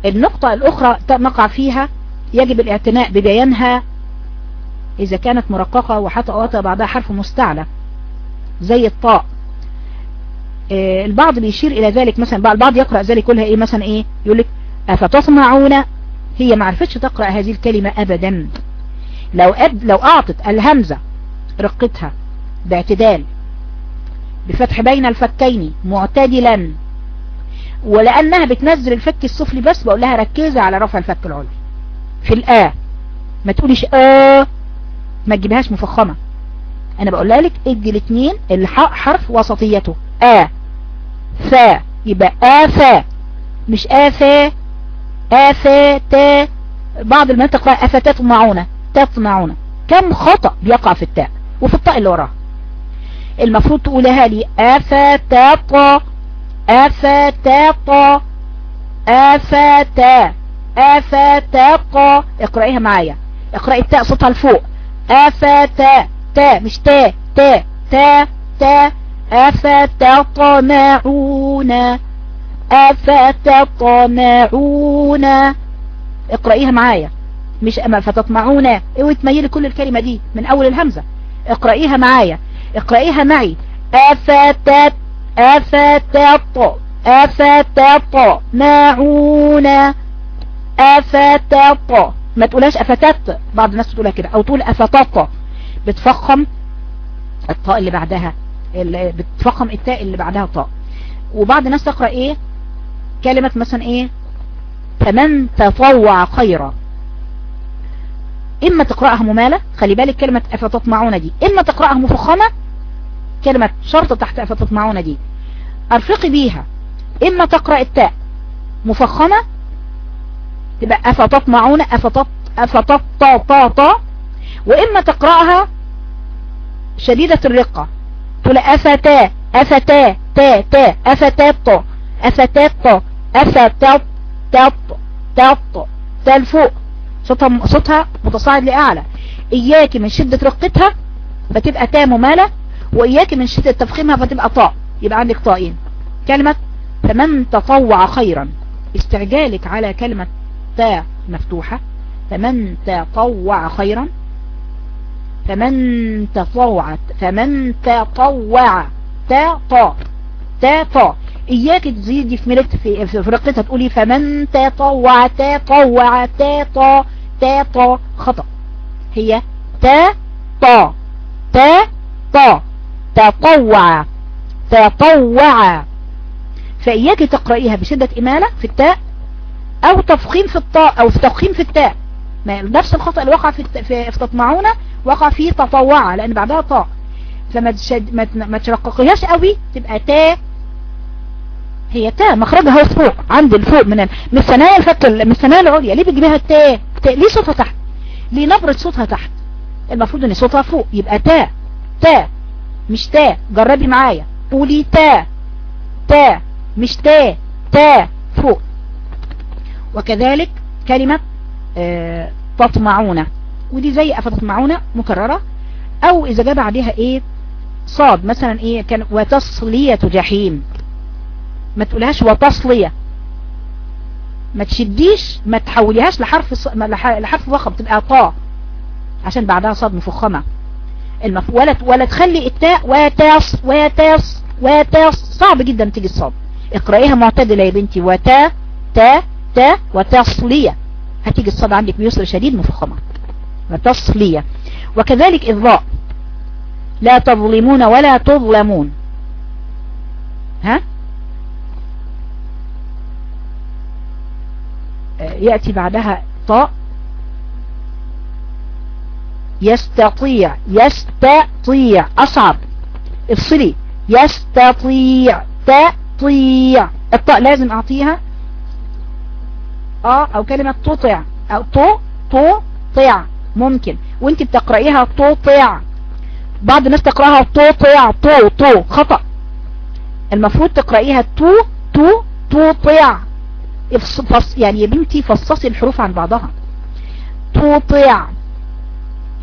النقطة الأخرى نقع فيها يجب الاعتناء ببيانها إذا كانت مرققة وحتى بعدها حرف مستعلى زي الطاء. آه، البعض بيشير إلى ذلك مثلا البعض يقرأ ذلك كلها إيه مثلا إيه؟ يقول لك افتسمعون هي ما عرفتش تقرأ هذه الكلمة ابدا. لو أد لو أعطت الهمزة رقتها باعتدال بفتح بين الفكين معتدلا ولأنها بتنزل الفك السفلي بس بقول لها ركزي على رفع الفك العلوي في الآ ما تقوليش آ ما تجيبهاش مفخمة. أنا بقول لك ادي الاثنين الحرف وسطيته. آ فا يبقى آفا مش آفا آفا تا بعض المناطق آفا تطمعون تطمعون كم خطأ بيقع في التاء وفي الطاء اللي وراها؟ المفروض تقولها لي آفا تاطا آفا تاطا آفا تا آفا تاقا اقرأيها معايا. اقرأي التاء صوتها لفوق. آفا تا. تا مش تا. تا. تا. تا. أفتطمعون أفتطمعون اقرأيها معايا. مش أما فتطمعون اوي تميلي كل الكلمة دي من أول الهمزة. اقرأيها معايا. اقرأيها معي. أفتت أفتط أفتطمعون أفتط. ما تقولهاش أفتت. بعض الناس تقولها كده أو تقول أفتط. بتفخم الطاء اللي بعدها اللي بتفخم التاء اللي بعدها طاء. وبعض الناس تقرأ إيه؟ كلمة مثلا إيه؟ فمن تطوع خيرا. إما تقرأها ممالة خلي بالك كلمة افتطمعون دي إما تقرأها مفخمة كلمة شرط تحت افتطمعون دي. أرفقي بيها. إما تقرأ التاء. مفخمة؟ تبقى افتطمعون افتط افتط طا طا وإما تقرأها شديدة الرقة. تقول أفتا أفتا تا تا أفتات أفتات أفتات تط تط تلفوق صوتها صوتها متصاعد لأعلى. إياك من شدة رقتها فتبقى تا ممالة. وإياك من شدة تفخيمها فتبقى طاء. يبقى عندك طائين. كلمة فمن تطوع خيرا. استعجالك على كلمة تا مفتوحة. فمن تطوع خيرا. فمن تطوع فمن تطوع تا طا. تا طا. إياك تزيدي في ملك في في رقتها تقولي فمن تطوع تطوع تا طا. تا طا. خطأ. هي تا طا. تا طا. تطوع. تطوع. فإياك تقرأيها بشدة إمالة في التاء أو تفخيم في الطاء أو في تفخيم في التاء. ما نفس الخطأ اللي وقع في في تطمعونه وقع فيه تطوعة لأن بعدها طاء. فما تشد ما, ما ترققيهاش قوي تبقى تا. هي تا مخرجها فوق عند الفوق من من الثنايا الفك من الثنايا العليا. ليه بتجيبها تا؟ تا ليه صوتها تحت؟ ليه نبرة صوتها تحت. المفروض إن صوتها فوق يبقى تا. تا. مش تا جربي معايا. قولي تا. تا. مش تا. تا. فوق. وكذلك كلمة آه تطمعون. ودي زي افتطمعون مكررة. أو إذا جاب عليها إيه؟ صاد. مثلا إيه؟ كان وتصلية جحيم. ما تقولهاش وتصلية. ما تشديش ما تحوليهاش لحرف. لحرف ضخم تبقى طاء. عشان بعدها صاد مفخمة. المف... ولا ولا تخلي التاء وتاص وتاص وتاص صعب جدا تيجي الصاد اقرأيها معتدلة يا بنتي. وتا تا تا وتصلية. هتيجي الصاد عندك بيسر شديد مفخمة وتصلية. وكذلك إضاء. لا تظلمون ولا تظلمون. ها؟ يأتي بعدها طاء. يستطيع يستطيع أصعب. افصلي يستطيع تطيع. الطاء لازم أعطيها. آه أو كلمة تطع. أو تو تو طيع ممكن. وأنت بتقرأيها تطيع بعض الناس تقرأها تطيع تو تو. خطأ. المفروض تقرأيها تو تو تطيع يعني يا بنتي فصصي الحروف عن بعضها. تطيع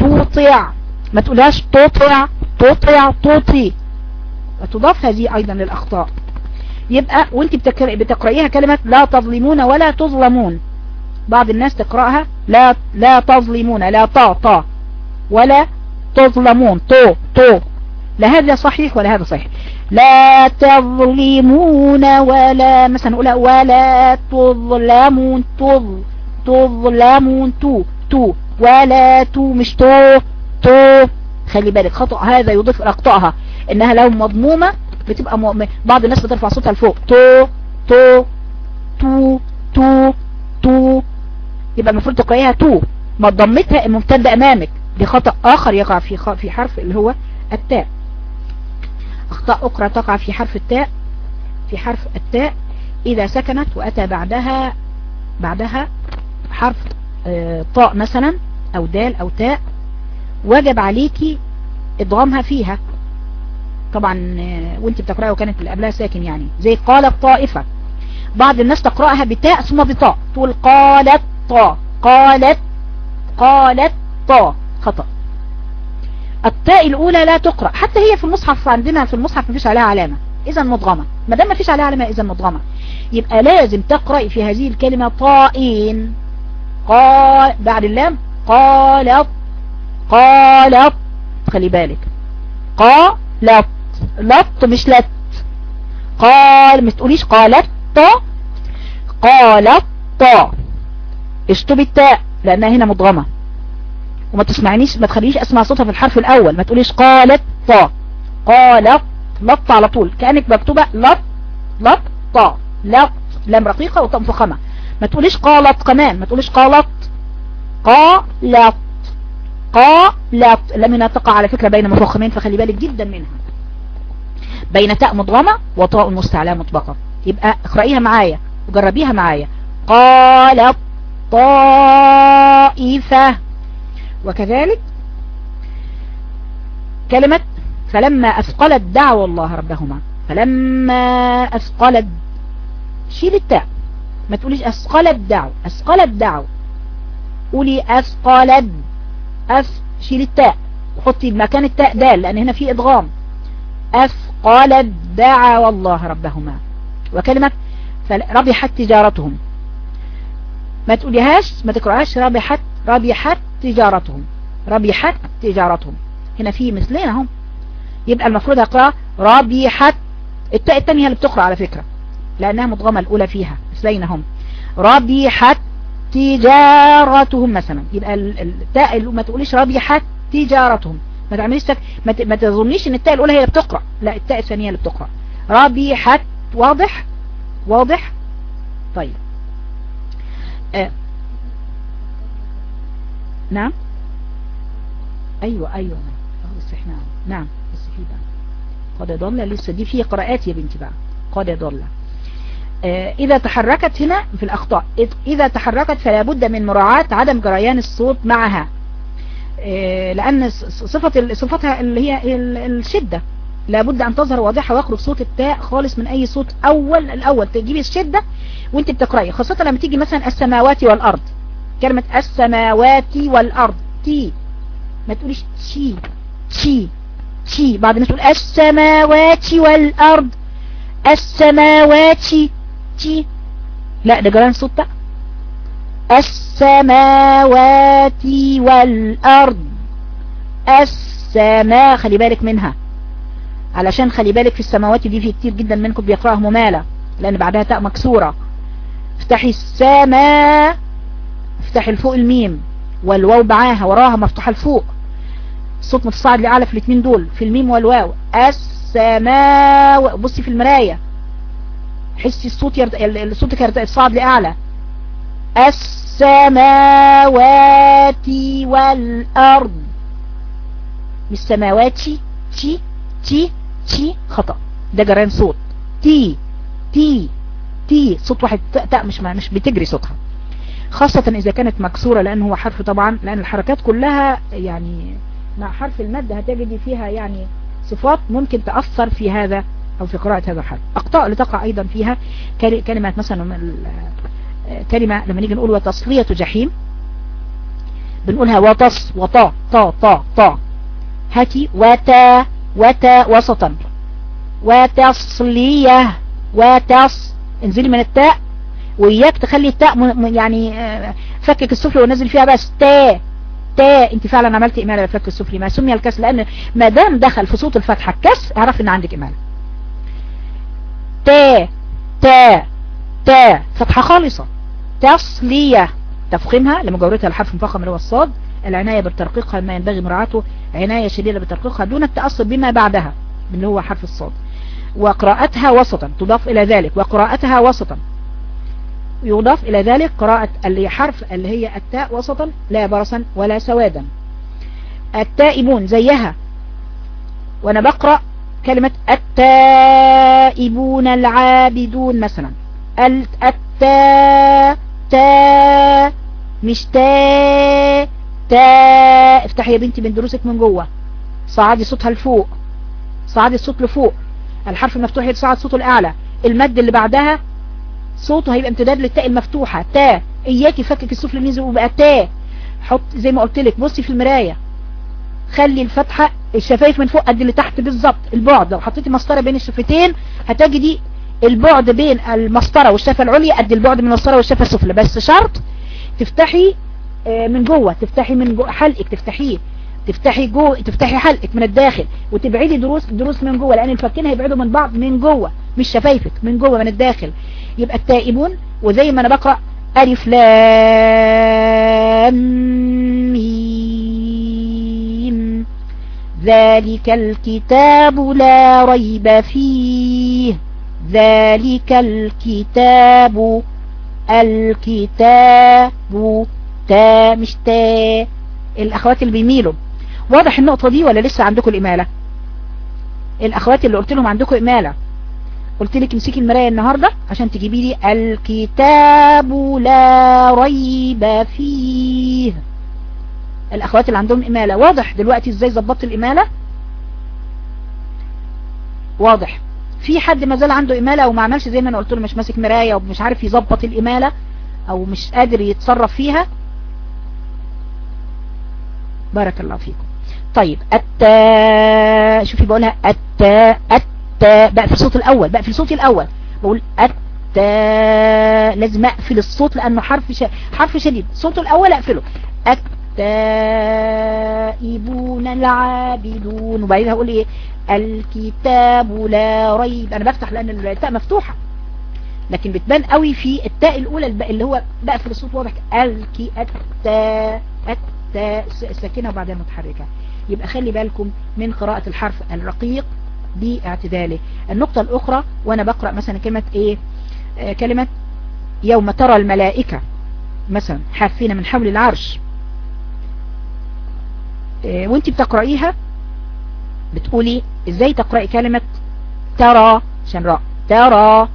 توطع ما تقولهاش تطع تطع توطي وتضاف هذه أيضا للأخطاء. يبقى وأنت بتقرأيها كلمة لا تظلمون ولا تظلمون. بعض الناس تقرأها لا لا تظلمون لا طا طا. ولا تظلمون تو تو. لا هذا صحيح ولا هذا صحيح. لا تظلمون ولا مثلا نقول ولا تظلمون تظ تظلمون تو. تو ولا تو مش تو تو. خلي بالك خطأ هذا يضاف لأخطائها إنها لو مضمومة بتبقى م... بعض الناس بترفع صوتها لفوق. تو تو تو تو تو. يبقى المفروض تقرأيها تو. ما ضمتها الممتدة أمامك. دي خطأ آخر يقع في خ... في حرف اللي هو التاء. أخطاء أخرى تقع في حرف التاء. في حرف التاء. إذا سكنت وأتى بعدها بعدها حرف طاء مثلا أو دال أو تاء وجب عليكي ادغامها فيها. طبعا وانت بتقرأها وكانت قبلها ساكن يعني. زي قالت طائفة بعض الناس تقرأها بتاء ثم بطاء. تقول قالت طا قالت قالت طا خطأ. التاء الأولى لا تقرأ. حتى هي في المصحف عندنا في المصحف مفيش عليها علامة. اذا مضغمة. ما دام مفيش عليها علامة اذا مضغمة. يبقى لازم تقرأ في هذه الكلمة طائين قال بعد اللام قالت قالت خلي بالك قالت لط مش لت قال ما تقوليش قالت قالت اشطب التاء لأنها هنا مضغمة وما تسمعنيش ما تخليش أسمع صوتها في الحرف الأول. ما تقوليش قالت قالت لط على طول. كأنك مكتوبة لط لط لط. لام رقيقة وطا مفخمة ما تقوليش قالت كمان ما تقوليش قالت. قالت. قالت. لم تقع على فكرة بين مفخمين فخلي بالك جدا منها. بين تاء مضغمة وطاء مستعلى مطبقة. يبقى اقرأيها معايا وجربيها معايا. قالت طائفة. وكذلك كلمة فلما أثقلت دعوى الله ربهما. فلما أثقلت. شيل التاء. ما تقوليش أثقلت دعوة أثقلت دعوة. قولي أثقلت أث شيل التاء وحطي مكان التاء دال لأن هنا في إدغام أثقلت دعوى الله ربهما. وكلمة ربحت تجارتهم. ما تقوليهاش ما تقرأهاش ربحت ربحت تجارتهم. ربحت تجارتهم. هنا في مثلين اهم يبقى المفروض أقرأ ربحت. التاء الثانية اللي بتقرأ على فكرة لأنها مضغمة الأولى فيها. مثلين هم ربحت تجارتهم مثلا. يبقى التاء ما تقوليش ربحت تجارتهم. ما تعمليش تك... ما, ت... ما تظنيش إن التاء الأولى هي اللي بتقرأ. لا التاء الثانية اللي بتقرأ. ربحت واضح؟ واضح؟ طيب. آه. نعم؟ أيوه أيوه. بس إحنا نعم بس في بقى. قد ضل لسه دي في قراءات يا بنتي بقى. قد ضل. آه إذا تحركت هنا في الأخطاء. إذا تحركت فلا بد من مراعاة عدم جريان الصوت معها. آه لأن صفة صفتها اللي هي الشدة. لابد أن تظهر واضحة ويخرج صوت التاء خالص من أي صوت اول الأول. تجيبي الشدة وأنت بتقرأي. خاصة لما تيجي مثلا السماوات والأرض. كلمة السماوات والأرض. تي ما تقوليش تي تي تي بعد ما تقول السماوات والأرض. السماوات تي لا ده جران صوت بقى. السماوات والأرض. السماء خلي بالك منها. علشان خلي بالك في السماوات دي في كتير جدا منكم بيقرأها ممالة لأن بعدها تاء مكسورة. افتحي السماء افتحي الفوق الميم. والواو معاها وراها مفتوحة لفوق الصوت متصاعد لأعلى في الاثنين دول في الميم والواو. السماء بصي في المراية حسي الصوت يرد... الصوت يتصاعد لأعلى. السماوات والأرض. مش سماوات تي تي تي تي خطأ. ده جران صوت. تي تي تي صوت واحد تاء مش مش بتجري صوتها. خاصة إذا كانت مكسورة لأن هو حرف طبعا لأن الحركات كلها يعني مع حرف المد هتجدي فيها يعني صفات ممكن تأثر في هذا أو في قراءة هذا الحرف. أخطاء تقع أيضا فيها كلمة مثلا كلمة لما نيجي نقول وتصلية جحيم بنقولها وتص وطا طا طا طا. هاتي وتا وتا وسطا. وتصلية وتص. انزلي من التاء وإياك تخلي التاء يعني آه، فكك السفلي ونزل فيها بس تا. تا. انت فعلا عملت إمالة بالفك السفلي. ما سمي الكسر لأن ما دام دخل في صوت الفتحة الكسر اعرف إن عندك إمالة. تا تا تا فتحة خالصة. تصلية. تفخيمها لمجاورتها الحرف مفخم اللي هو الصاد. العناية بترقيقها ما ينبغي مراعاته. عناية شديدة بترقيقها دون التأثر بما بعدها اللي هو حرف الصاد. وقراءتها وسطا. تضاف إلى ذلك. وقراءتها وسطا. يضاف إلى ذلك قراءة اللي حرف اللي هي التاء وسطا. لا برصا ولا سوادا. التائبون زيها. وأنا بقرأ كلمة التائبون العابدون مثلا. التاء تا مش تا. تا افتحي يا بنتي من دروسك من جوه. صعدي صوتها لفوق. صعدي الصوت لفوق. الحرف المفتوح يتصعد صوته الأعلى. المد اللي بعدها صوته هيبقى امتداد للتاء المفتوحة. تا. إياكي فكك السفلى نزل وبقى تا. حط زي ما قلت لك بصي في المراية. خلي الفتحة الشفايف من فوق قد اللي تحت بالظبط البعد. لو حطيتي مسطرة بين الشفتين هتجدي البعد بين المسطرة والشفة العليا قد البعد من المسطرة والشفة السفلى. بس شرط تفتحي آه، من جوه تفتحي من جوه حلقك تفتحيه تفتحي جوه تفتحي حلقك من الداخل وتبعدي دروس دروس من جوه لأن الفكين هيبعدوا من بعض من جوه مش شفايفك من جوه من الداخل. يبقى التائبون وزي ما أنا بقرأ ألف لام ذلك الكتاب لا ريب فيه. ذلك الكتاب الكتاب تا مش تا الأخوات اللي بيميلوا. واضح النقطة دي ولا لسه عندكم الإمالة؟ الأخوات اللي قلت لهم عندكم إمالة. قلت لك امسكي المراية النهاردة عشان تجيبي لي الكتاب لا ريب فيه. الأخوات اللي عندهم إمالة. واضح دلوقتي إزاي ظبطت الإمالة؟ واضح. في حد ما زال عنده إمالة وما عملش زي ما أنا قلت له مش ماسك مراية ومش عارف يظبط الإمالة أو مش قادر يتصرف فيها؟ بارك الله فيكم. طيب التاء شوفي بقولها التاء التاء بقى في الصوت الأول بقى في الصوت الأول. بقول التاء لازم أقفل الصوت لأنه حرف ش... حرف شديد. صوته الأول أقفله. التائبون العابدون. وبعدين هقول إيه؟ الكتاب لا ريب. أنا بفتح لأن التاء مفتوحة لكن بتبان قوي في التاء الأولى اللي هو بقفل الصوت واضح. الكي التاء التاء ساكنة وبعدين متحركة. يبقى خلي بالكم من قراءة الحرف الرقيق باعتداله. النقطة الأخرى وأنا بقرأ مثلا كلمة إيه؟ آه كلمة يوم ترى الملائكة مثلا حافين من حول العرش. وانت بتقرأيها بتقولي إزاي تقرأي كلمة ترى عشان راء ترى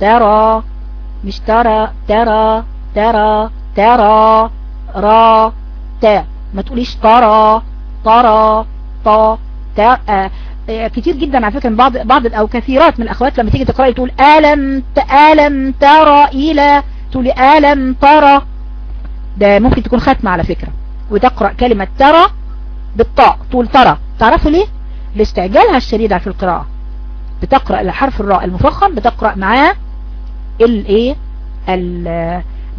ترى مش ترى ترى ترى ترى را تا ما تقوليش ترى ترى طا تا آه كتير جدا على فكرة بعض بعض أو كثيرات من الأخوات لما تيجي تقرأي تقول ألم ألم ترى إلى تقولي ألم ترى. ده ممكن تكون ختمة على فكرة. وتقرأ كلمة ترى بالطاء تقول ترى. تعرفوا ليه؟ لاستعجالها الشديد في القراءة. بتقرأ الحرف الراء المفخم بتقرأ معاه الايه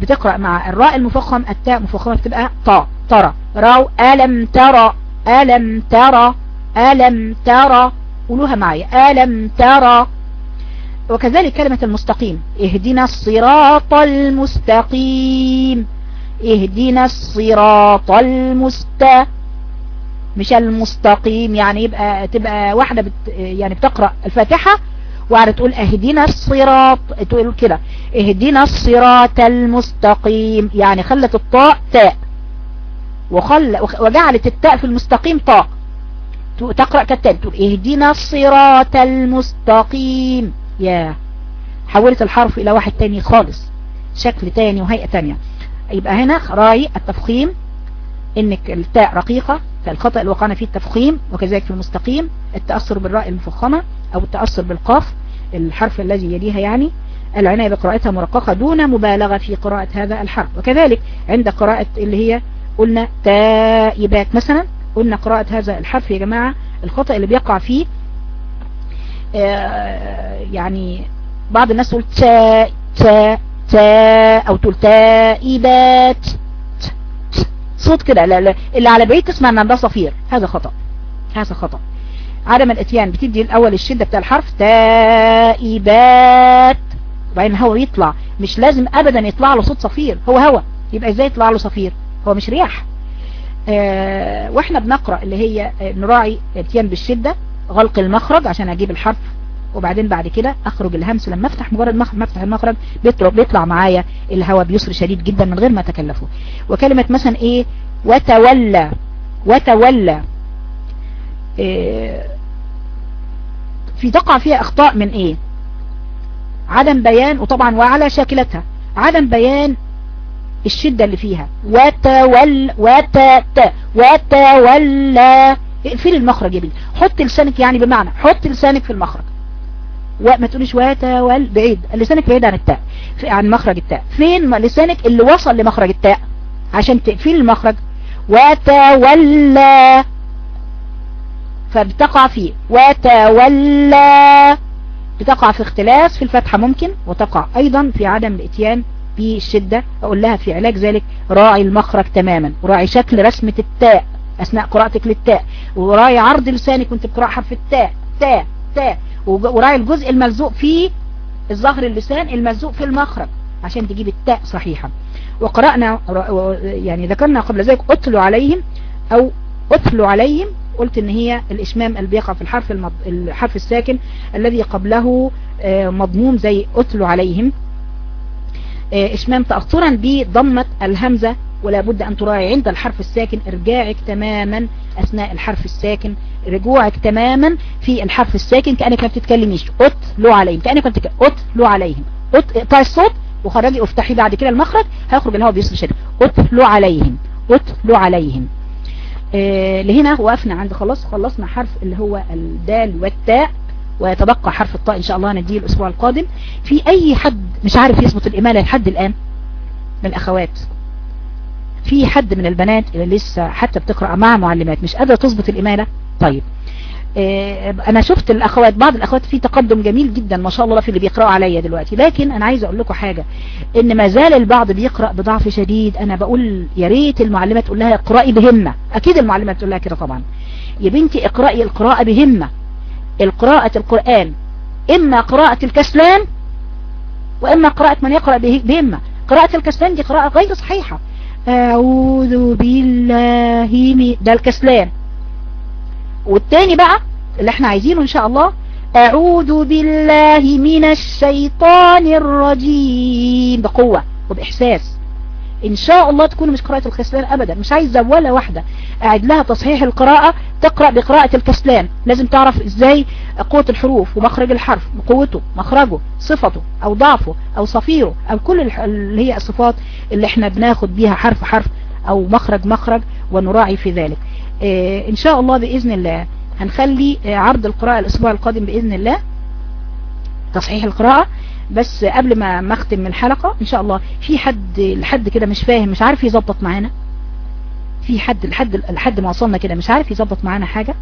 بتقرأ مع الراء المفخم التاء مفخمة بتبقى طاء ترى. راو ألم ترى ألم ترى ألم ترى. قولوها معي ألم ترى. وكذلك كلمة المستقيم. اهدنا الصراط المستقيم. اهدنا الصراط المست مش المستقيم يعني يبقى تبقى واحدة بت يعني بتقرأ الفاتحة وقاعدة تقول اهدنا الصراط تقول كده اهدنا الصراط المستقيم. يعني خلت الطاء تاء وخل وجعلت التاء في المستقيم طاء. تقرأ كالتالي تقول اهدنا الصراط المستقيم. يا حولت الحرف إلى واحد تاني خالص شكل تاني وهيئة تانية. يبقى هنا رأي التفخيم إنك التاء رقيقة فالخطأ اللي وقعنا فيه التفخيم وكذلك في المستقيم التأثر بالراء المفخمة أو التأثر بالقاف الحرف الذي يليها يعني العناية بقراءتها مرققة دون مبالغة في قراءة هذا الحرف. وكذلك عند قراءة اللي هي قلنا تائبات مثلا قلنا قراءة هذا الحرف يا جماعة الخطأ اللي بيقع فيه آه، يعني بعض الناس تقول تا تا تا أو تقول تائبات صوت كده. اللي على بعيد تسمع إن ده صفير. هذا خطأ. هذا خطأ. عدم الإتيان. بتدي الأول الشدة بتاع الحرف تائبات وبعدين الهواء يطلع. مش لازم ابدا يطلع له صوت صفير. هو هواء يبقى إزاي يطلع له صفير؟ هو مش رياح. آه وإحنا بنقرأ اللي هي آه، نراعي اتيان بالشدة غلق المخرج عشان أجيب الحرف وبعدين بعد كده أخرج الهمس لما أفتح مجرد ما افتح المخرج بيطلع, بيطلع معايا الهواء بيسر شديد جدا من غير ما أتكلفه. وكلمة مثلا إيه؟ وتولى وتولى. إيه في تقع فيها أخطاء من إيه؟ عدم بيان وطبعا وعلى شاكلتها. عدم بيان الشدة اللي فيها. وتول وتت وتولى. اقفل المخرج يا بنتي حط لسانك يعني بمعنى حط لسانك في المخرج. وما تقوليش وتول بعيد. لسانك بعيد عن التاء. عن مخرج التاء. فين لسانك اللي وصل لمخرج التاء. عشان تقفل المخرج؟ وتولى. فبتقع فيه. وتولى. بتقع في اختلاس في الفتحة ممكن وتقع أيضا في عدم الإتيان بالشدة أقول لها في علاج ذلك راعي المخرج تماما وراعي شكل رسمة التاء أثناء قراءتك للتاء وراعي عرض لسانك وأنت بتقرأ حرف التاء. تاء تاء. وراعي الجزء الملزوق في الظهر اللسان الملزوق في المخرج عشان تجيب التاء صحيحة. وقرأنا يعني ذكرنا قبل ذلك اتلوا عليهم أو اتلوا عليهم قلت إن هي الإشمام اللي بيقع في الحرف المض... الحرف الساكن الذي قبله مضموم زي اتلوا عليهم. إشمام تأثرا بضمة الهمزة ولا بد أن تراعي عند الحرف الساكن إرجاعك تماما أثناء الحرف الساكن رجوعك تماما في الحرف الساكن كأنك ما بتتكلميش. اتلوا عليهم كأنك ما بتتكلم. اتلوا عليهم. اقطعي الصوت وخرجي افتحي بعد كده المخرج هيخرج الهواء بيصل شديد. اتلوا عليهم. اتلوا عليهم. آه لهنا وقفنا عند خلاص خلصنا حرف اللي هو الدال والتاء ويتبقى حرف الطاء إن شاء الله نديه الأسبوع القادم. في أي حد مش عارف يثبت الإمالة لحد الآن؟ من الاخوات في حد من البنات اللي لسه حتى بتقرأ مع معلمات مش قادرة تظبط الامالة طيب. آه أنا شفت الأخوات بعض الأخوات في تقدم جميل جدا ما شاء الله في اللي بيقرأوا عليا دلوقتي. لكن أنا عايز أقول لكم حاجة إن ما زال البعض بيقرأ بضعف شديد. أنا بقول يا ريت المعلمات تقول لها اقرأي بهمة. أكيد المعلمات تقول لها كده طبعا. يا بنتي اقرأي القراءة بهمة. القراءة القرآن إما قراءة الكسلان وإما قراءة من يقرأ بهمة. قراءة الكسلان دي قراءة غير صحيحة. أعوذ بالله من ده الكسلان. والتاني بقى اللي إحنا عايزينه إن شاء الله أعوذ بالله من الشيطان الرجيم. بقوة وبإحساس. إن شاء الله تكون مش قراءة الكسلان ابدا. مش عايزة ولا واحدة أعد لها تصحيح القراءة تقرأ بقراءة الكسلان لازم تعرف إزاي قوة الحروف ومخرج الحرف قوته مخرجه صفته أو ضعفه أو صفيره أو كل اللي هي الصفات اللي إحنا بناخد بيها حرف حرف أو مخرج مخرج ونراعي في ذلك. آه إن شاء الله بإذن الله هنخلي عرض القراءة الأسبوع القادم بإذن الله. تصحيح القراءة. بس قبل ما ما اختم الحلقة إن شاء الله في حد لحد كده مش فاهم مش عارف يظبط معانا. في حد لحد لحد ما وصلنا كده مش عارف يظبط معانا حاجة.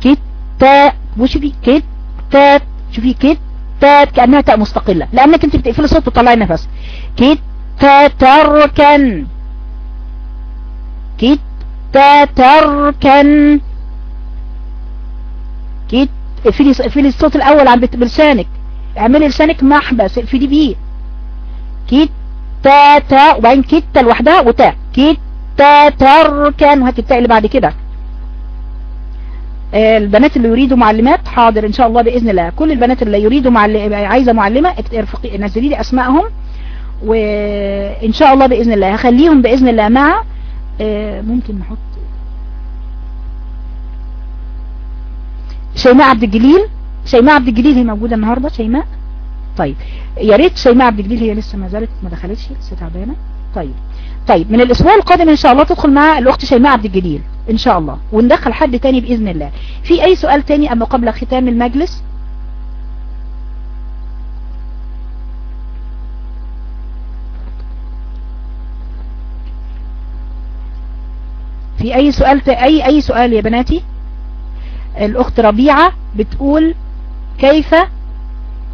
كتاب وشوفي كتاب شوفي كتاب كأنها تاء مستقلة. لأنك أنت بتقفلي الصوت وتطلعي نفس. كتاب تركن كتاب تركن كت اقفلي اقفلي الصوت الأول عن بلسانك. اعملي لسانك محبس اقفلي بيه كتا تا وبعدين كتا لوحدها وتا كتا تركن وهات التاء اللي بعد كده. البنات اللي يريدوا معلمات حاضر إن شاء الله بإذن الله. كل البنات اللي يريدوا معلم عايزة معلمة نزلي لي أسمائهم. وإن شاء الله بإذن الله. هخليهم بإذن الله مع ممكن نحط شيماء عبد الجليل. شيماء عبد الجليل هي موجودة النهاردة. شيماء؟ طيب. يا ريت شيماء عبد الجليل هي لسه ما زالت ما دخلتش لسه تعبانة. طيب. طيب من الأسبوع القادم إن شاء الله تدخل مع الأخت شيماء عبد الجليل. إن شاء الله. وندخل حد تاني بإذن الله. في أي سؤال تاني أما قبل ختام المجلس؟ في أي سؤال. اي أي سؤال يا بناتي؟ الأخت ربيعة بتقول كيف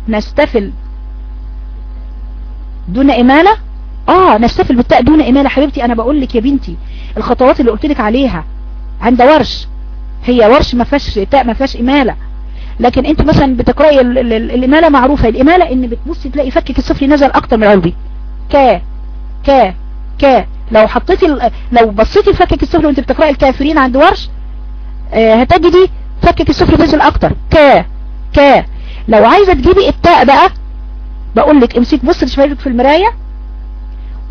نستفل دون إمالة؟ آه نستفل بالتاء دون إمالة. حبيبتي أنا بقول لك يا بنتي الخطوات اللي قلت لك عليها عند ورش. هي ورش ما فيهاش تاء ما فيهاش إمالة. لكن أنت مثلا بتقرأي الإمالة معروفة. الإمالة إن بتبصي تلاقي فكك السفلي نزل أكتر من العلوي ك ك ك. لو حطيتي لو بصيتي فكك السفلي وانت بتقرأي الكافرين عند ورش آه هتجدي فكك السفلي نزل أكتر. ك ك. لو عايزة تجيبي التاء بقى بقول لك امسك بص شفايفك في المراية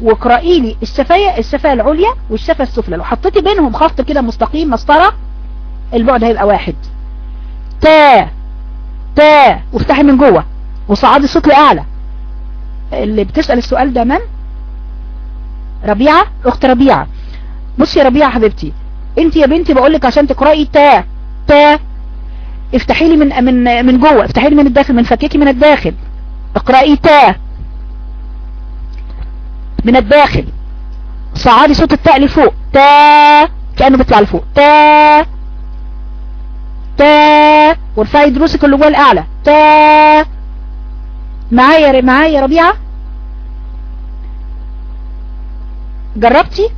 واقرأي لي الشفاية الشفاية العليا والشفاية السفلى. لو حطيتي بينهم خط كده مستقيم مسطرة البعد هيبقى واحد. تا تا وافتحي من جوه وصعدي الصوت لأعلى. اللي بتسأل السؤال ده من؟ ربيعة أخت ربيعة. بصي يا ربيعة حبيبتي أنت يا بنتي بقولك عشان تقرأي تا تا. افتحي لي من من من جوه افتحي لي من الداخل من فككي من الداخل. اقرأي تا. من الداخل. صعدي صوت التاء لفوق تا. كأنه بيطلع لفوق. تا. تا. وارفعي دروسك اللي جوه الأعلى. تا. معايا معايا ربيعة؟ جربتي؟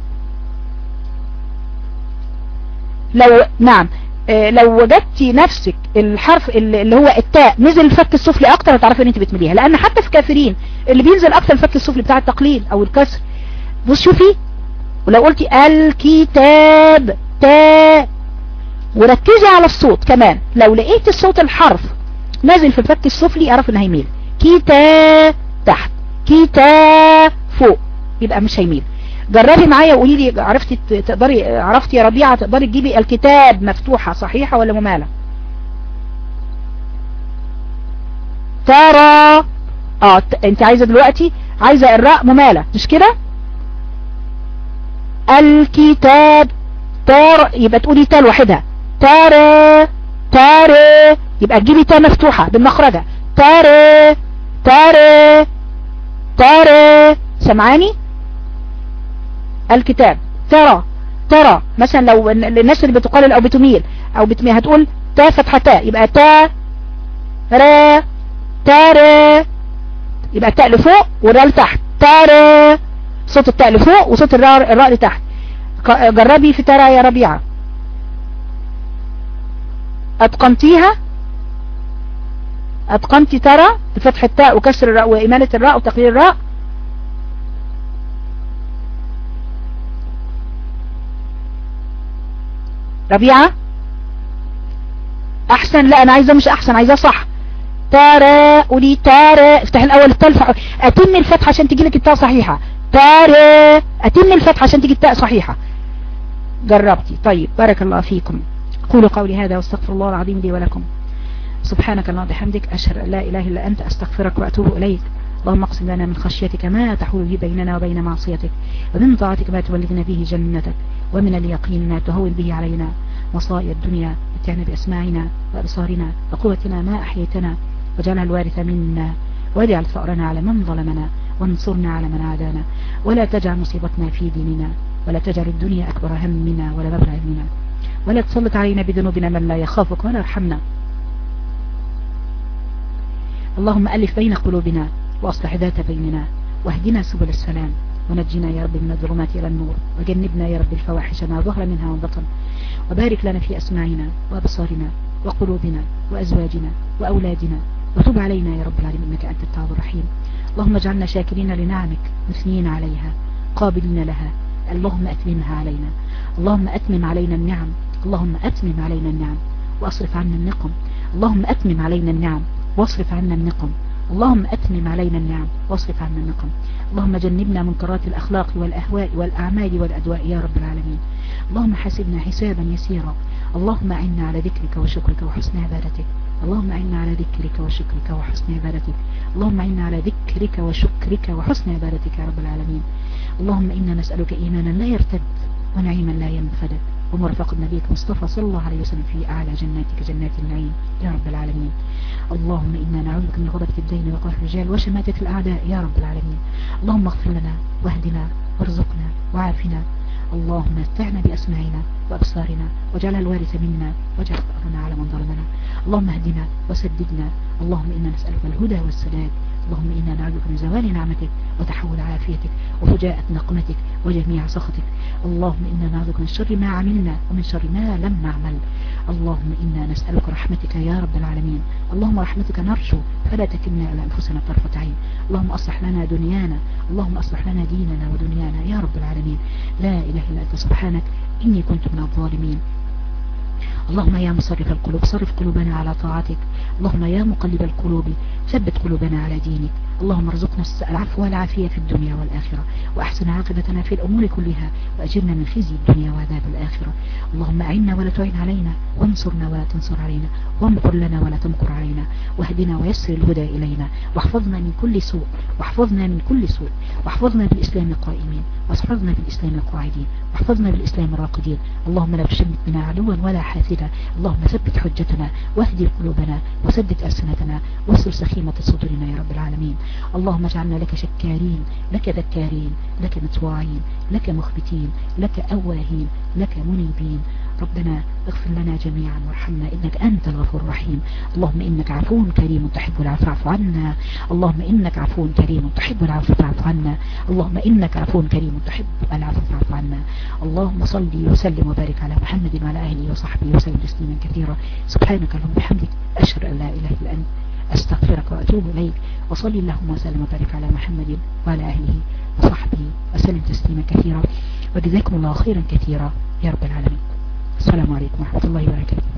لو نعم. آه لو وجدتي نفسك الحرف اللي هو التاء نزل الفك السفلي أكتر هتعرفي إن أنت بتمليها. لأن حتى في كافرين اللي بينزل أكتر الفك السفلي بتاع التقليل أو الكسر. بص شوفي. ولو قلتي الكتاب تاء. وركزي على الصوت كمان. لو لقيت الصوت الحرف نازل في الفك السفلي اعرف ان هيميل. كيتا تحت. كيتا فوق. يبقى مش هيميل. جربي معايا وقولي لي عرفتي تقدري عرفتي يا ربيعة تقدري تجيبي الكتاب مفتوحة صحيحة ولا ممالة؟ ترى آه انت عايزة دلوقتي؟ عايزة الراء ممالة مش كده؟ الكتاب تار يبقى تقولي تا لوحدها تاري تاري يبقى تجيبي تا مفتوحة بالمخرجة. تاري تاري تاري سمعاني الكتاب. ترى ترى. مثلا لو الناس اللي بتقلل أو بتميل أو بتميل هتقول تا فتحة تا يبقى تا را تاري يبقى التاء لفوق والراء لتحت. تاري صوت التاء لفوق وصوت الراء الراء لتحت. جربي في ترى يا ربيعة. أتقنتيها؟ أتقنتي ترى بفتح التاء وكسر الراء وإمالة الراء وتقليل الراء؟ ربيعة؟ أحسن لا أنا عايزة مش أحسن عايزة صح. تارا قولي تارا افتح الأول التاء أتم الفتحة عشان تجي لك التاء صحيحة. تارا أتم الفتحة عشان تجي التاء صحيحة. جربتي. طيب بارك الله فيكم. قولوا قولي هذا واستغفر الله العظيم لي ولكم. سبحانك اللهم بحمدك أشهد أن لا إله إلا أنت أستغفرك وأتوب إليك. اللهم اقسم لنا من خشيتك ما تحول به بيننا وبين معصيتك ومن طاعتك ما تبلغنا به جنتك ومن اليقين ما تهون به علينا. مصائب الدنيا متعنا بأسماعنا وأبصارنا وقوتنا ما أحييتنا وجعلها الوارث منا واجعل ثأرنا على من ظلمنا وانصرنا على من عادانا. ولا تجعل مصيبتنا في ديننا ولا تجعل الدنيا أكبر همنا ولا مبلغ همنا ولا تسلط علينا بذنوبنا من لا يخافك ولا يرحمنا. اللهم ألف بين قلوبنا وأصلح ذات بيننا واهدنا سبل السلام ونجنا يا رب من الظلمات إلى النور وجنبنا يا رب الفواحش ما ظهر منها وبطن وبارك لنا في أسماعنا وأبصارنا وقلوبنا وأزواجنا وأولادنا وتب علينا يا رب العالمين إنك أنت التواب الرحيم. اللهم اجعلنا شاكرين لنعمك مثنين عليها قابلين لها. اللهم أتممها علينا. اللهم أتمم علينا النعم. اللهم أتمم علينا النعم. وأصرف عنا النقم. اللهم أتمم علينا النعم. وأصرف عنا النقم. اللهم أتمم علينا النعم واصرف عنا النقم. اللهم جنبنا منكرات الأخلاق والأهواء والأعمال والأدواء يا رب العالمين. اللهم حاسبنا حسابا يسيرا. اللهم أعنا على ذكرك وشكرك وحسن عبادتك. اللهم أعنا على ذكرك وشكرك وحسن عبادتك. اللهم أعنا على ذكرك وشكرك وحسن عبادتك يا رب العالمين. اللهم إنا نسألك إيمانا لا يرتد ونعيما لا ينفد. ومرفقة نبيك مصطفى صلى الله عليه وسلم في أعلى جناتك جنات النعيم. يا رب العالمين. اللهم إنا نعوذ بك من غضبة الدين وقهر الرجال وشماتة الأعداء. يا رب العالمين. اللهم اغفر لنا واهدنا وارزقنا وعافنا. اللهم متعنا بأسماعنا وأبصارنا واجعل الوارث منا واجعل ثأرنا على من ظلمنا. اللهم اهدنا وسددنا. اللهم إنا نسألك الهدى والسداد. اللهم إنا نعوذ من زوال نعمتك وتحول عافيتك وفجاءة نقمتك وجميع سخطك. اللهم إنا نعوذ من شر ما عملنا ومن شر ما لم نعمل. اللهم إنا نسألك رحمتك يا رب العالمين. اللهم رحمتك نرجو فلا تكلنا إلى أنفسنا طرفة عين. اللهم أصلح لنا دنيانا. اللهم أصلح لنا ديننا ودنيانا يا رب العالمين. لا إله إلا أنت سبحانك. إني كنت من الظالمين. اللهم يا مصرف القلوب صرف قلوبنا على طاعتك. اللهم يا مقلب القلوب. ثبت قلوبنا على دينك. اللهم ارزقنا العفو والعافية في الدنيا والآخرة وأحسن عاقبتنا في الأمور كلها وأجرنا من خزي الدنيا وعذاب الآخرة. اللهم أعنا ولا تعين علينا وانصرنا ولا تنصر علينا وامكر لنا ولا تمكر علينا واهدنا ويسر الهدى إلينا. واحفظنا من كل سوء واحفظنا من كل سوء. واحفظنا بالإسلام قائمين واحفظنا بالإسلام قاعدين واحفظنا بالإسلام راقدين. اللهم لا تشمت بنا عدوا ولا حاسدا. اللهم ثبت حجتنا واهدي قلوبنا وسدد ألسنتنا واسر سخيمة صدورنا يا رب العالمين. اللهم اجعلنا لك شكارين لك ذكارين لك متواعين لك مخبتين لك أواهين لك منيبين. ربنا اغفر لنا جميعا وارحمنا إنك أنت الغفور الرحيم. اللهم إنك عفو كريم تحب العفو فاعف عنا. اللهم إنك عفو كريم تحب العفو فاعف عنا. اللهم إنك عفو كريم تحب العفو فاعف عنا. اللهم صل وسلم وبارك على محمد وعلى آله وصحبه وسلم تسليما كثيرا. سبحانك اللهم بحمدك أشهد أن لا إله إلا أنت. أستغفرك وأتوب إليك. وصلي اللهم وسلم وبارك على محمد وعلى أهله وصحبه وسلم تسليما كثيرا. وجزاكم الله خيرا كثيرا. يا رب العالمين. السلام عليكم ورحمة الله وبركاته.